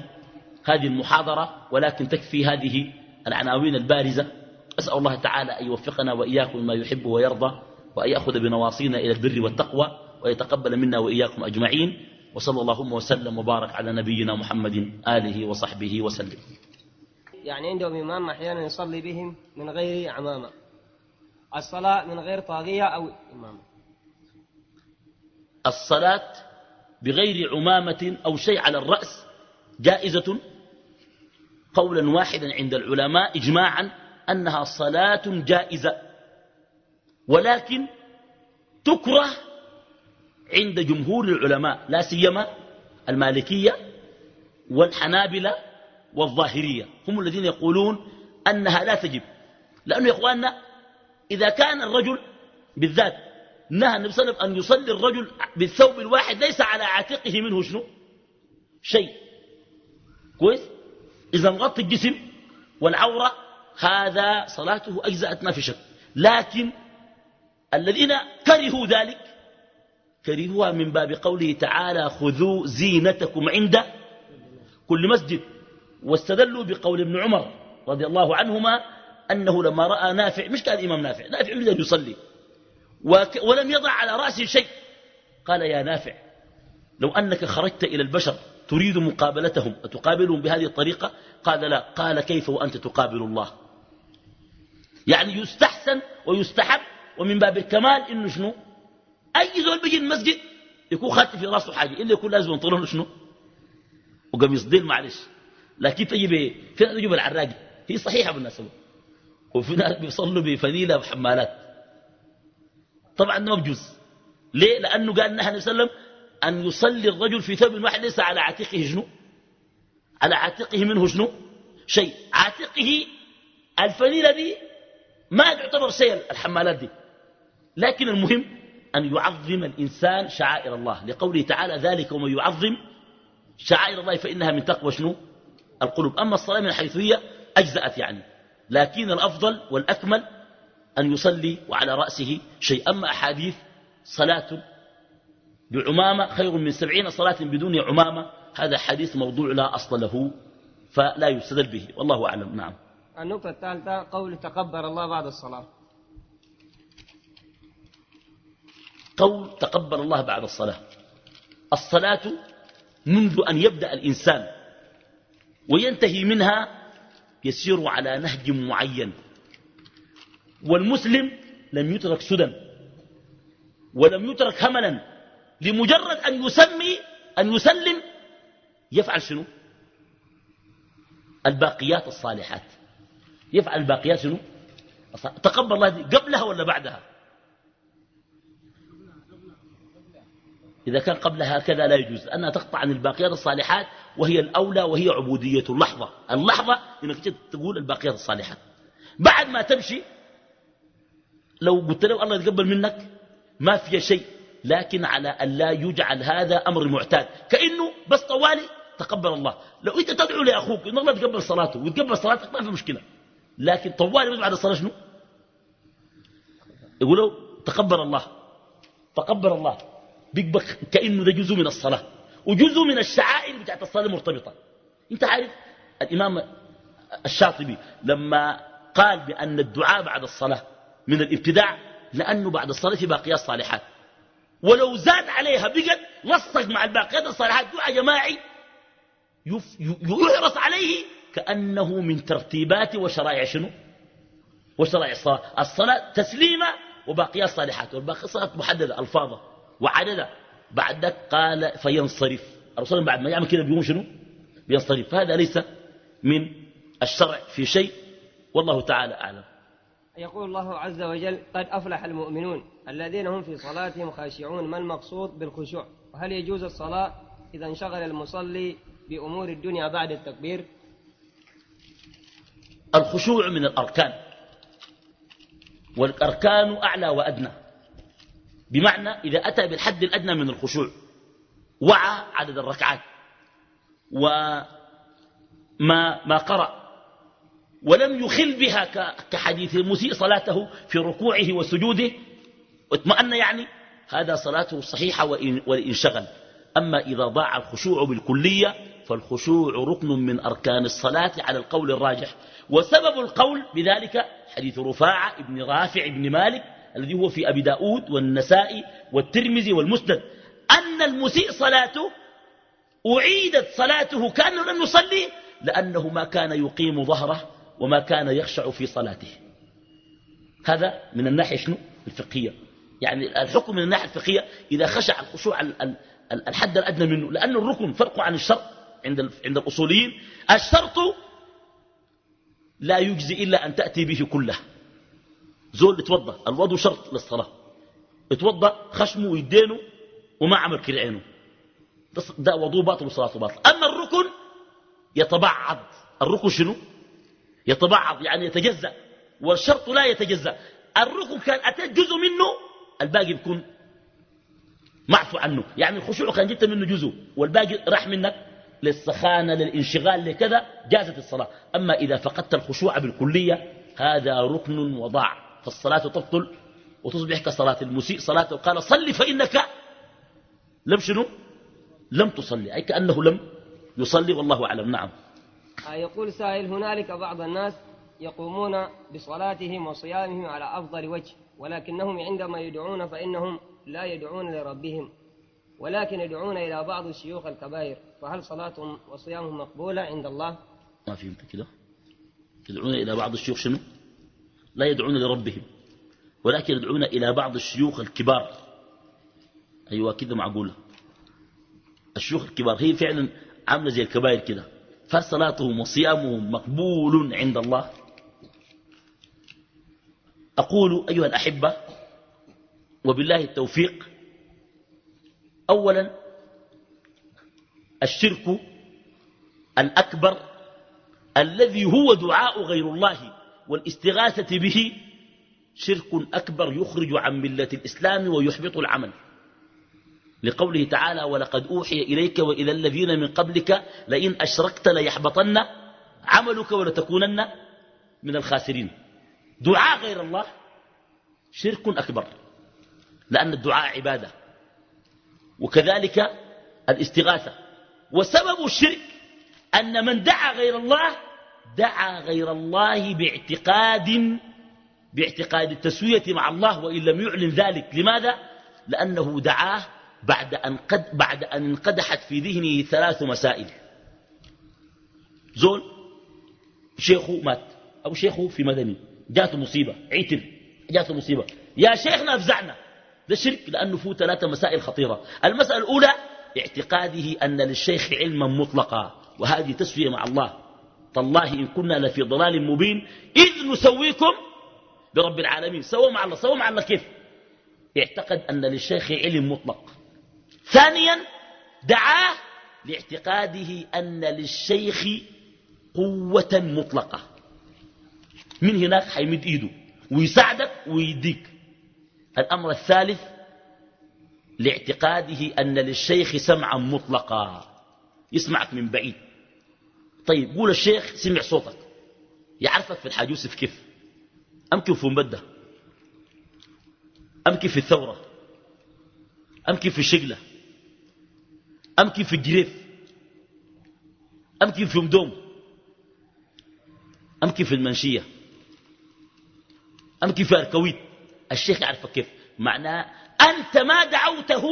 هذه المحاضرة ولكن تكفي هذه العناوين البارزة. أسأل الله تعالى أن يوفقنا وإياكم ما يحب ويرضى وأن يأخذ بنواصينا إلى البر والتقوى ويتقبل منا وإياكم أجمعين. وصلى اللهم وسلم وبارك على نبينا محمد آله وصحبه وسلم. يعني عندهم إمام أحيانا يصلي بهم من غير عمامة. الصلاة من غير طاغية أو إمامة. الصلاة بغير عمامة أو شيء على الرأس جائزة؟ قولا واحدا عند العلماء إجماعا أنها صلاة جائزة ولكن تكره عند جمهور العلماء لا سيما المالكية والحنابلة والظاهرية هم الذين يقولون أنها لا تجب لأنه يا إخواننا إذا كان الرجل بالذات نهى النبي صلى الله عليه وسلم أن يصلي الرجل بالثوب الواحد ليس على عاتقه منه شنو؟ شيء. كويس؟ إذا مغطي الجسم والعورة هذا صلاته أجزأت ما في شك. لكن الذين كرهوا ذلك كرهوها من باب قوله تعالى خذوا زينتكم عند كل مسجد. واستدلوا بقول ابن عمر رضي الله عنهما أنه لما رأى نافع مش كان الإمام نافع نافع يريد أن يصلي. ولم يضع على رأسه شيء. قال يا نافع لو أنك خرجت إلى البشر تريد مقابلتهم أتقابلهم بهذه الطريقة؟ قال لا. قال كيف وأنت تقابل الله؟ يعني يستحسن ويستحب ومن باب الكمال إنه شنو؟ أي زول بيجي المسجد يكون خاتم في راسه حاجة إلا يكون لازم ينطلون شنو؟ وقميص ديل معلش. لكن تجيب إيه؟ في ناس تجيب العراقي. هي صحيحة بالنسبة وفي ناس بيصلوا بفنيلة وحمالات طبعا ما بجوز. ليه؟ لأنه قال نحن وسلم أن يصلي الرجل في ثوب واحد ليس على عاتقه شنو؟ على عاتقه منه شنو؟ شيء. عاتقه الفنيلة دي ما تعتبر شيء الحمالات دي. لكن المهم أن يعظم الإنسان شعائر الله. لقوله تعالى ذلك ومن يعظم شعائر الله فإنها من تقوى شنو؟ القلوب. أما الصلاة من حيث هي أجزأت يعني. لكن الأفضل والأكمل أن يصلي وعلى رأسه شيء. أما أحاديث صلاة بعمامة خير من سبعين صلاة بدون عمامة هذا حديث موضوع لا أصل له فلا يستدل به. والله أعلم. نعم. النقطة الثالثة قول تقبل الله بعد الصلاة. قول تقبل الله بعد الصلاة. الصلاة منذ أن يبدأ الإنسان وينتهي منها يسير على نهج معين. والمسلم لم يترك سدى ولم يترك هملا لمجرد أن يسمي أن يسلم يفعل شنو؟ الباقيات الصالحات. يفعل الباقيات شنو؟ تقبل الله قبلها ولا بعدها؟ إذا كان قبلها كذا لا يجوز. أنها تقطع عن الباقيات الصالحات وهي الأولى وهي عبودية اللحظة. اللحظة إنك تقول الباقيات الصالحات. بعد ما تمشي لو قلت له الله يتقبل منك ما في شيء. لكن على أن لا يجعل هذا أمر معتاد. كأنه بس طوالي تقبل الله. لو أنت تدعو لأخوك إن الله يتقبل صلاته ويتقبل صلاتك ما في مشكلة. لكن طوالي بعد الصلاة شنو؟ يقولوا تقبل الله. تقبل الله. بيقبل كأنه ده جزء من الصلاة. وجزء من الشعائر بتاعت الصلاة مرتبطة أنت عارف الإمام الشاطبي لما قال بأن الدعاء بعد الصلاة من الابتداع لأنه بعد الصلاة باقيات صالحات ولو زاد عليها بقت لصق مع الباقيات الصالحات. دعاء جماعي يحرص عليه كأنه من ترتيبات وشرائع شنو؟ وشرائع الصلاة. الصلاة تسليمة وباقيات صالحات والباقيات صالحات محددة ألفاظها وعددها. بعد قال فينصرف. الرسول بعد ما يعمل كده بيقوم شنو؟ بينصرف. فهذا ليس من الشرع في شيء. والله تعالى أعلم. يقول الله عز وجل قد أفلح المؤمنون الذين هم في صلاتهم خاشعون ما المقصود بالخشوع؟ وهل يجوز الصلاة إذا انشغل المصلي بأمور الدنيا بعد التكبير؟ الخشوع من الأركان. والأركان أعلى وأدنى. بمعنى إذا أتى بالحد الأدنى من الخشوع وعى عدد الركعات وما ما قرأ ولم يخل بها كحديث المسيء صلاته في ركوعه وسجوده. واطمأن يعني؟ هذا صلاته صحيحة وإن انشغل أما إذا ضاع الخشوع بالكلية فالخشوع ركن من أركان الصلاة على القول الراجح. وسبب القول بذلك حديث رفاعة ابن رافع ابن مالك الذي هو في أبي داود والنسائي والترمذي والمسند أن المسيء صلاته أعيدت صلاته كأنه لم يصلي لأنه ما كان يقيم ظهره. وما كان يخشع في صلاته. هذا من الناحية شنو؟ الفقهية. يعني الحكم من الناحية الفقهية إذا خشع الخشوع الحد الأدنى منه لأن الركن فرق عن الشرط عند عند الأصوليين. الشرط لا يجزي إلا أن تأتي به كله. زول يتوضا الوضو شرط للصلاة. يتوضا خشمه ويدينه وما عمل كرعينه ده وضوء باطل وصلاته باطل أما الركن يتبعض. الركن شنو؟ يتبعض يعني يتجزأ. والشرط لا يتجزأ. الركن كان أتى جزء منه الباقي بيكون معفو عنه. يعني الخشوع كان جبت منه جزء والباقي راح منك للسخانة للانشغال لكذا جازت الصلاة. أما إذا فقدت الخشوع بالكلية هذا ركن وضاع. فالصلاة تبطل وتصبح كصلاة المسيء صلاة قال صل فإنك لم شنو؟ لم تصلي. أي كأنه لم يصلي والله أعلم. نعم. يقول سائل هنالك بعض الناس يقومون بصلاتهم وصيامهم على أفضل وجه ولكنهم عندما يدعون فإنهم لا يدعون لربهم ولكن يدعون إلى بعض الشيوخ الكبائر. فهل صلاتهم وصيامهم مقبولة عند الله؟ ما فهمت كده. يدعون إلى بعض الشيوخ شنو؟ لا يدعون لربهم ولكن يدعون إلى بعض الشيوخ الكبار. أيوة كده معقولة. الشيوخ الكبار هي فعلا عاملة زي الكبائر كده. فصلاتهم وصيامهم مقبول عند الله. أقول أيها الأحبة وبالله التوفيق أولا الشرك الأكبر الذي هو دعاء غير الله والاستغاثة به شرك أكبر يخرج عن ملة الإسلام ويحبط العمل. لقوله تعالى ولقد أوحي إليك وإلى الذين من قبلك لئن أشركت ليحبطن عملك ولتكونن من الخاسرين. دعاء غير الله شرك أكبر لأن الدعاء عبادة وكذلك الاستغاثة. وسبب الشرك أن من دعا غير الله دعا غير الله باعتقاد باعتقاد التسوية مع الله وإن لم يعلن ذلك. لماذا؟ لأنه دعاه بعد أن, قد بعد أن انقدحت في ذهنه ثلاث مسائل. زول شيخه مات. أو شيخه في مدني. جاته مصيبة. عتر جاته مصيبة. يا شيخنا افزعنا. ده شرك لأنه فيه ثلاث مسائل خطيرة. المسألة الأولى اعتقاده أن للشيخ علما مطلقا. وهذه تسوية مع الله. تالله إن كنا لفي ضلال مبين إذ نسويكم برب العالمين. سووا مع الله. سووا مع الله كيف؟ اعتقد أن للشيخ علم مطلق. ثانيا دعاه لاعتقاده أن للشيخ قوة مطلقة. من هناك حيمد إيده ويساعدك ويديك. الأمر الثالث لاعتقاده أن للشيخ سمعا مطلقا. يسمعك من بعيد. طيب قول الشيخ سمع صوتك. يعرفك في الحاج يوسف كيف؟ أمكن في مبدة أمكن في الثورة؟ أمكن في الشقلة؟ أمكن في الجريف؟ أمكن في مدوم؟ أمكن في المنشية؟ أمكن في أركويت؟ الشيخ يعرف كيف. معناه أنت ما دعوته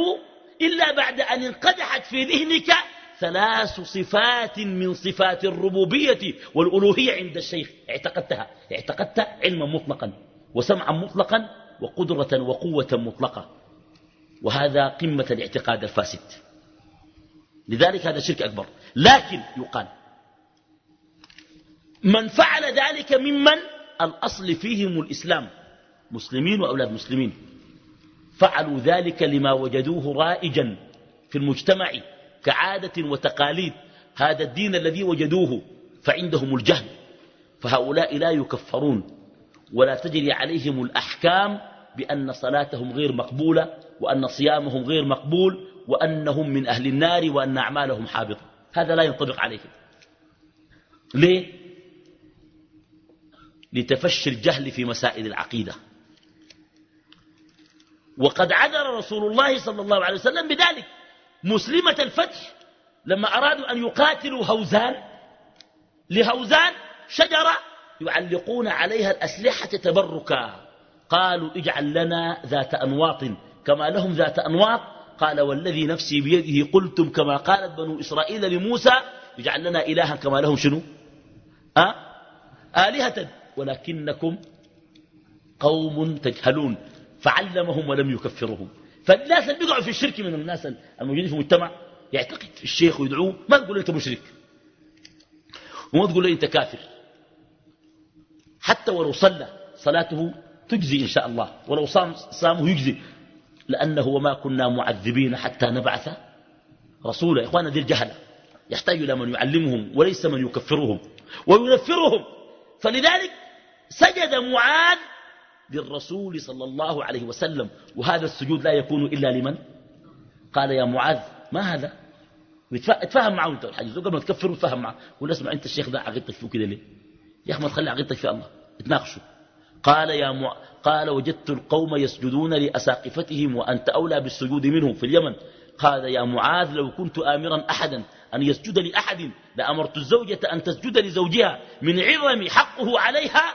إلا بعد أن انقدحت في ذهنك ثلاث صفات من صفات الربوبية والألوهية عند الشيخ. اعتقدتها. اعتقدت علما مطلقا وسمعا مطلقا وقدرة وقوة مطلقة. وهذا قمة الاعتقاد الفاسد. لذلك هذا شرك أكبر. لكن يقال من فعل ذلك ممن الأصل فيهم الإسلام. مسلمين وأولاد مسلمين. فعلوا ذلك لما وجدوه رائجا في المجتمع كعادة وتقاليد. هذا الدين الذي وجدوه فعندهم الجهل. فهؤلاء لا يكفرون ولا تجري عليهم الأحكام بأن صلاتهم غير مقبولة وأن صيامهم غير مقبول وأنهم من أهل النار وأن أعمالهم حابطة. هذا لا ينطبق عليهم. ليه؟ لتفشي الجهل في مسائل العقيدة. وقد عذر رسول الله صلى الله عليه وسلم بذلك. مسلمة الفتح لما أرادوا أن يقاتلوا هوزان لهوزان شجرة يعلقون عليها الأسلحة تبركا قالوا اجعل لنا ذات أنواط كما لهم ذات أنواط قال والذي نفسي بيده قلتم كما قالت بنو إسرائيل لموسى اجعل لنا إلها كما لهم شنو؟ أه؟ آلهة. ولكنكم قوم تجهلون. فعلمهم ولم يكفرهم. فالناس اللي بيقعوا في الشرك من الناس الموجودين في المجتمع يعتقد في الشيخ ويدعوه ما تقول أنت مشرك. وما تقول أنت كافر. حتى ولو صلى صلاته تجزي إن شاء الله. ولو صام صامه يجزي. لأنه وما كنا معذبين حتى نبعث رسولا. إخوانا ذي الجهلة يحتاج إلى من يعلمهم وليس من يكفرهم وينفرهم. فلذلك سجد معاذ للرسول صلى الله عليه وسلم. وهذا السجود لا يكون إلا لمن؟ قال يا معاذ ما هذا؟ اتفاهم معه أنت الحديث. قبل ما تكفر وتفهم معه. قول اسمع أنت الشيخ ده عقيدتك فيه كده ليه؟ يا أخي ما تخلي عقيدتك في الله اتناقشوا. قال يا مع... قال وجدت القوم يسجدون لأساقفتهم وأنت أولى بالسجود منهم في اليمن. قال يا معاذ لو كنت آمرا أحدا أن يسجد لأحد لأمرت الزوجة أن تسجد لزوجها من عظم حقه عليها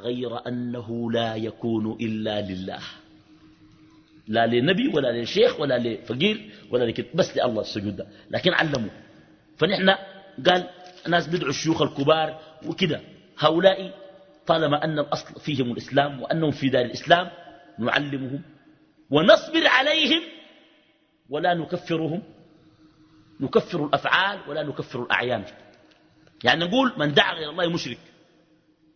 غير أنه لا يكون إلا لله. لا للنبي ولا للشيخ ولا لفقير ولا لكده بس لله السجود. ده لكن علموا. فنحن قال ناس بدعوا الشيوخ الكبار وكده. هؤلاء طالما أن الأصل فيهم الإسلام وأنهم في دار الإسلام نعلمهم ونصبر عليهم ولا نكفرهم نكفر الأفعال ولا نكفر الأعيان. يعني نقول من دعا غير الله مشرك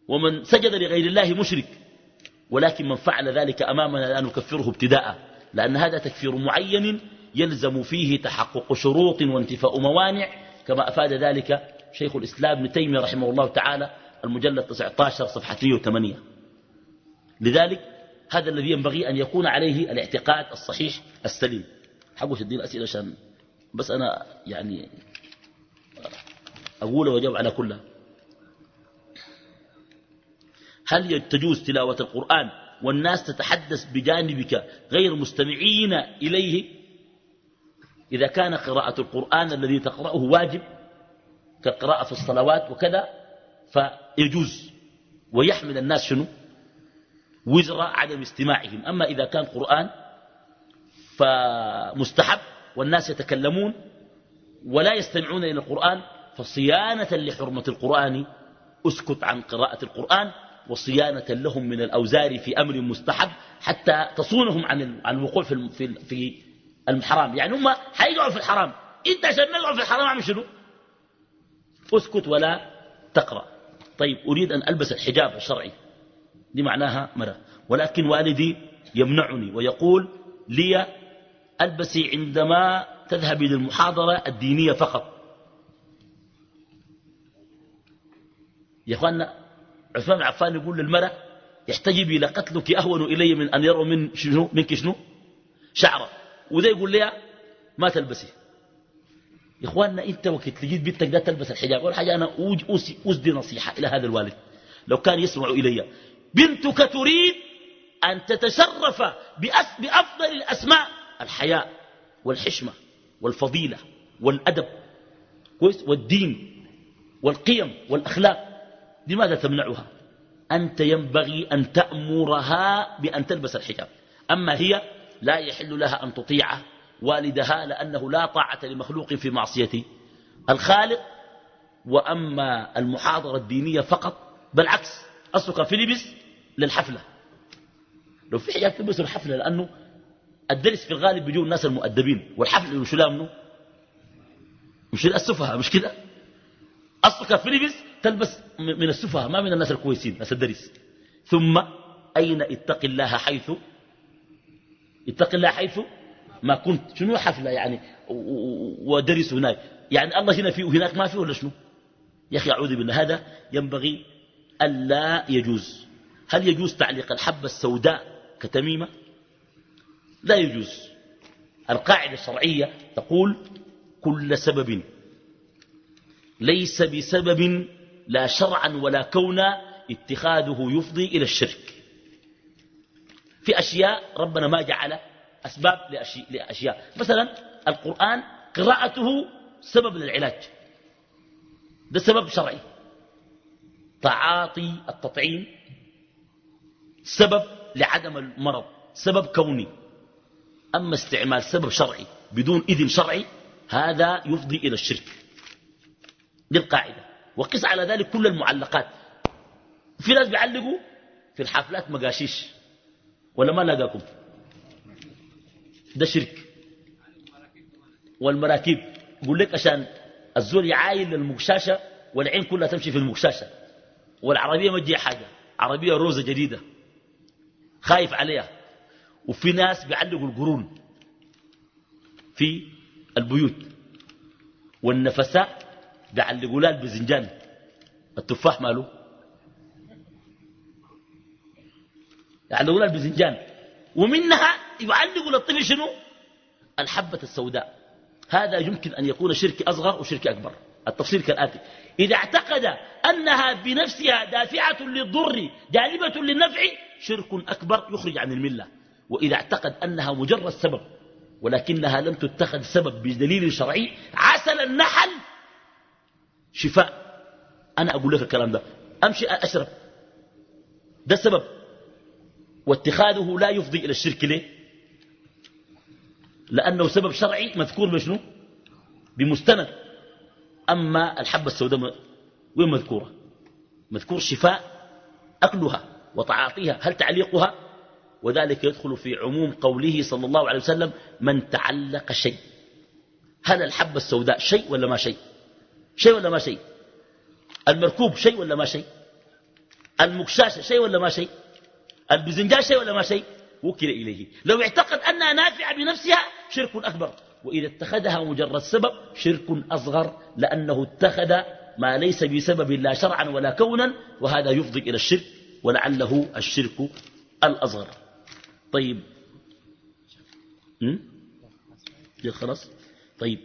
ومن سجد لغير الله مشرك ولكن من فعل ذلك أمامنا لا نكفره ابتداء لأن هذا تكفير معين يلزم فيه تحقق شروط وانتفاء موانع كما أفاد ذلك شيخ الإسلام ابن تيمية رحمه الله تعالى المجلد 19 صفحة 108 لذلك هذا الذي ينبغي أن يكون عليه الاعتقاد الصحيح السليم. حقوش الدين أسئلة عشان بس أنا يعني أقول وأجاوب على كلها. هل تجوز تلاوة القرآن والناس تتحدث بجانبك غير مستمعين إليه؟ إذا كان قراءة القرآن الذي تقرأه واجب كقراءة في الصلوات وكذا فيجوز. ويحمل الناس شنو؟ وزر عدم استماعهم. أما إذا كان قرآن فمستحب والناس يتكلمون ولا يستمعون إلى القرآن فصيانة لحرمة القرآن أسكت عن قراءة القرآن وصيانة لهم من الأوزار في أمر مستحب حتى تصونهم عن الوقوع في الحرام يعني هم حيقعوا في الحرام. أنت عشان يقعوا في الحرام أعمل شنو؟ أسكت ولا تقرأ. طيب أريد أن ألبس الحجاب الشرعي. دي معناها مرة. ولكن والدي يمنعني ويقول لي ألبسي عندما تذهبي للمحاضرة الدينية فقط. يا أخوانا عثمان عفان يقول للمرأة يحتجبي لقتلك أهون إلي من أن يروا من شنو؟ منك شنو؟ شعرة. وده يقول لها ما تلبسي. يا إخواننا أنت وقت لقيت بنتك ده تلبس الحجاب أول حاجة أنا اسدي نصيحة إلى هذا الوالد. لو كان يسمع إلي بنتك تريد أن تتشرف بأفضل الأسماء الحياء والحشمة والفضيلة والأدب والدين والقيم والأخلاق. لماذا تمنعها؟ أنت ينبغي أن تأمرها بأن تلبس الحجاب. أما هي لا يحل لها أن تطيع والدها لأنه لا طاعة لمخلوق في معصية الخالق وأما المحاضرة الدينية فقط بالعكس أصلك في لبس للحفلة. لو في حاجات تلبس الحفلة لأنه الدرس في الغالب بيجوا الناس المؤدبين. والحفلة يمشوا لها منه يمشوا السفهاء مش كده؟ أصلك في لبس تلبس من السفهاء ما من الناس الكويسين ناس الدرس. ثم أين اتق الله حيث؟ اتق الله حيث؟ ما كنت شنو حفلة يعني ودرس هناك؟ يعني الله هنا فيه وهناك ما فيه ولا شنو؟ يا أخي أعوذ بالله هذا ينبغي ألا يجوز. هل يجوز تعليق الحبة السوداء كتميمة؟ لا يجوز. القاعدة الشرعية تقول كل سبب ليس بسبب لا شرعا ولا كونا اتخاذه يفضي إلى الشرك. في أشياء ربنا ما جعل أسباب لأشياء. مثلا القرآن قراءته سبب للعلاج. ده سبب شرعي. تعاطي التطعيم سبب لعدم المرض سبب كوني. أما استعمال سبب شرعي بدون إذن شرعي هذا يفضي إلى الشرك. دي القاعدة. وقس على ذلك كل المعلقات. في ناس بيعلقوا في الحفلات مقاشيش. ولا ما لاقاكم ده شرك. والمراكب يقول لك عشان الزول يعاين للمقشاشة والعين كلها تمشي في المقشاشة. والعربية ما تجي حاجة عربية روزة جديدة خايف عليها. وفي ناس بيعلقوا القرون في البيوت. والنفساء بيعلقوا لها البزنجان التفاح ماله؟ يعلقوا لها البزنجان ومنها يعلقوا للطفل شنو؟ الحبة السوداء. هذا يمكن أن يكون شرك أصغر وشرك أكبر. التفصيل كالآتي. إذا اعتقد أنها بنفسها دافعة للضر جالبة للنفع شرك أكبر يخرج عن الملة. وإذا اعتقد أنها مجرد سبب ولكنها لم تتخذ سبب بدليل شرعي عسل النحل. شفاء. أنا أقول لك الكلام ده. أمشي أشرب. ده سبب. واتخاذه لا يفضي إلى الشرك. ليه؟ لأنه سبب شرعي مذكور بشنو؟ بمستند. أما الحبة السوداء وين مذكورة؟ مذكور شفاء أكلها وتعاطيها. هل تعليقها؟ وذلك يدخل في عموم قوله صلى الله عليه وسلم من تعلق شيء. هل الحبة السوداء شيء ولا ما شيء؟ شيء ولا ما شيء؟ المركوب شيء ولا ما شيء؟ المكشاشة شيء ولا ما شيء؟ البزنجان شيء ولا ما شيء؟ وكل إليه. لو اعتقد أنها نافعة بنفسها شرك أكبر. وإذا اتخذها مجرد سبب شرك أصغر لأنه اتخذ ما ليس بسبب لا شرعا ولا كونا وهذا يفضي إلى الشرك ولعله الشرك الأصغر. طيب. خلاص. طيب.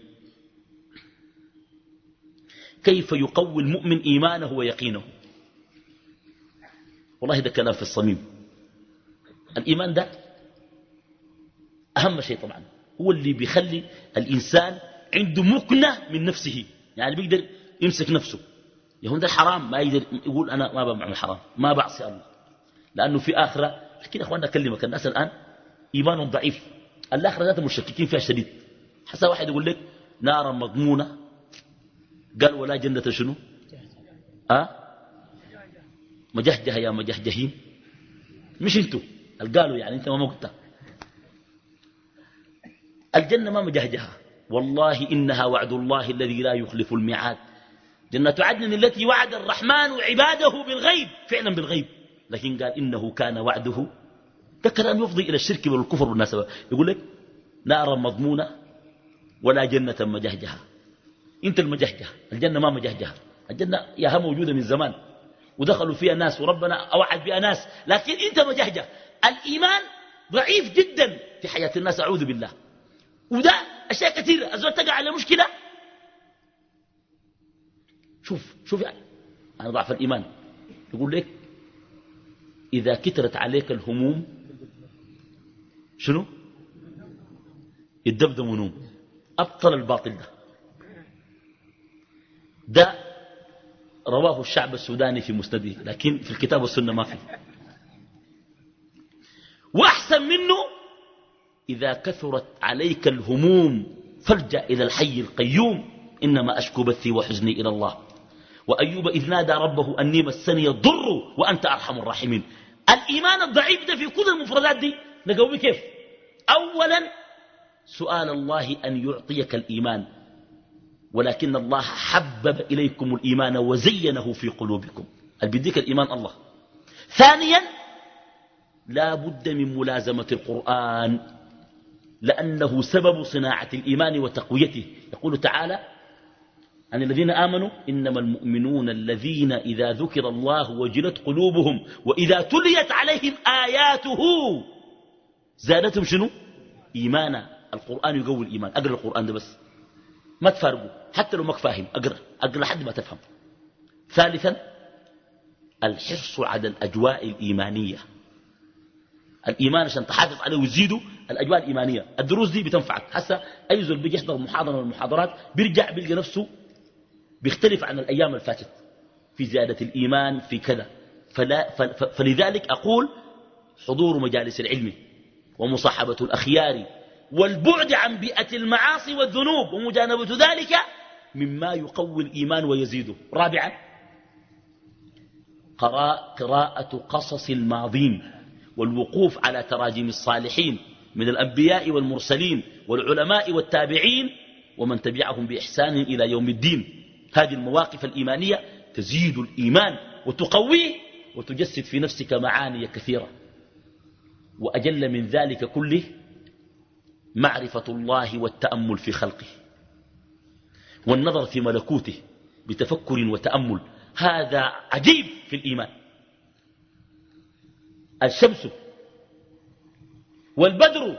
كيف يقوي المؤمن إيمانه ويقينه؟ والله ده كلام في الصميم. الإيمان ده أهم شيء طبعا. هو اللي بيخلي الإنسان عنده مكنة من نفسه. يعني بيقدر يمسك نفسه. يهون ده الحرام ما يقدر يقول أنا ما بعمل حرام. ما بعصي الله. لأنه في آخرة لكن أخواننا أكلمك الناس الآن إيمانهم ضعيف. الآخرة ذات مشككين فيها شديد. حتى واحد يقول لك نارا مضمونة. قال ولا جنة شنو؟ أه؟ مجهجة يا مجهجهين. مش أنتوا. قالوا يعني أنت ما قلتها الجنة ما مجهجها. والله إنها وعد الله الذي لا يخلف الميعاد. جنة عدن التي وعد الرحمن عباده بالغيب فعلا بالغيب. لكن قال إنه كان وعده. ده كلام يفضي إلى الشرك والكفر بالنسبة يقول لك نارا مضمونة ولا جنة مجهجها. أنت المجهجة. الجنة ما مجهجها. الجنة ياها موجودة من زمان. ودخلوا فيها ناس وربنا أوعد بها ناس. لكن أنت مجهجة. الإيمان ضعيف جدا في حياة الناس أعوذ بالله. وده أشياء كثيرة. الزول تقع على مشكلة. شوف شوف يعني. أنا ضعف الإيمان. يقول لك إذا كترت عليك الهموم شنو؟ الدبدم ونوم. أبطل الباطل ده. ده رواه الشعب السوداني في مسنده لكن في الكتاب والسنة ما فيه وأحسن منه إذا كثرت عليك الهموم فارجع إلى الحي القيوم. إنما أشكو بثي وحزني إلى الله. وأيوب إذ نادى ربه أني مسني الضر وأنت أرحم الراحمين. الإيمان الضعيف ده في كل المفردات دي. نقوي كيف؟ أولا سؤال الله أن يعطيك الإيمان. ولكن الله حبب إليكم الإيمان وزينه في قلوبكم. البديك الإيمان الله؟ ثانيا لا بد من ملازمة القرآن لأنه سبب صناعة الإيمان وتقويته. يقول تعالى عن الذين آمنوا إنما المؤمنون الذين إذا ذكر الله وجلت قلوبهم وإذا تليت عليهم آياته. زادتهم شنو؟ إيمانا. القرآن يقوي الإيمان. أقرأ القرآن ده بس. ما تفارقوا. حتى لو ما فاهم أقرأ. أقرأ لحد ما تفهم. ثالثا الحرص على الأجواء الإيمانية. الإيمان عشان تحافظ عليه وتزيده الأجواء الإيمانية. الدروس دي بتنفعك. حتى أي زول بيجي يحضر محاضرة من المحاضرات بيرجع بيلقى نفسه بيختلف عن الأيام الفاتت في زيادة الإيمان في كذا. فلا فلذلك أقول حضور مجالس العلم ومصاحبة الأخيار والبعد عن بيئة المعاصي والذنوب. ومجانبة ذلك مما يقوي الإيمان ويزيده. رابعا قراءة قصص الماضين. والوقوف على تراجم الصالحين من الأنبياء والمرسلين والعلماء والتابعين ومن تبعهم بإحسان إلى يوم الدين. هذه المواقف الإيمانية تزيد الإيمان وتقويه وتجسد في نفسك معاني كثيرة. وأجل من ذلك كله معرفة الله والتأمل في خلقه والنظر في ملكوته بتفكر وتأمل. هذا عجيب في الإيمان. الشمس والبدر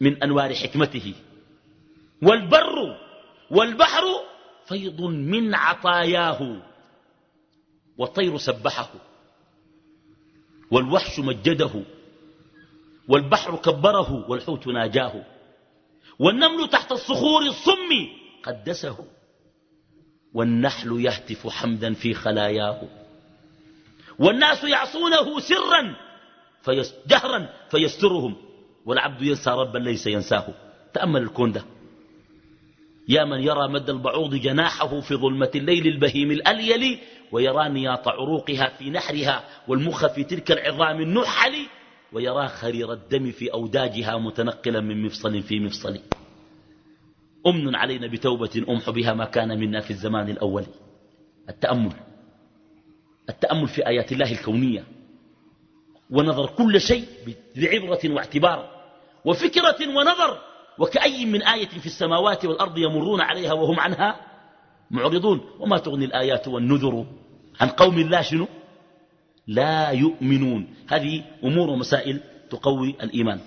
من أنوار حكمته والبر والبحر فيض من عطاياه والطير سبحه والوحش مجده والبحر كبره والحوت ناجاه والنمل تحت الصخور الصم قدسه والنحل يهتف حمدا في خلاياه. والناس يعصونه سرا جهرا فيسترهم. والعبد ينسى ربا ليس ينساه. تأمل الكون ده. يا من يرى مد البعوض جناحه في ظلمة الليل البهيم الأليل ويرى نياط عروقها في نحرها والمخ في تلك العظام النحل ويرى خرير الدم في أوداجها متنقلا من مفصل في مفصل. أمن علينا بتوبة أمح بها ما كان منا في الزمان الأول. التأمل. التأمل في آيات الله الكونية ونظر كل شيء بعبرة واعتبار وفكرة ونظر وكأي من آية في السماوات والأرض يمرون عليها وهم عنها معرضون. وما تغني الآيات والنذر عن قوم لا شنو؟ لا يؤمنون. هذه أمور ومسائل تقوي الإيمان.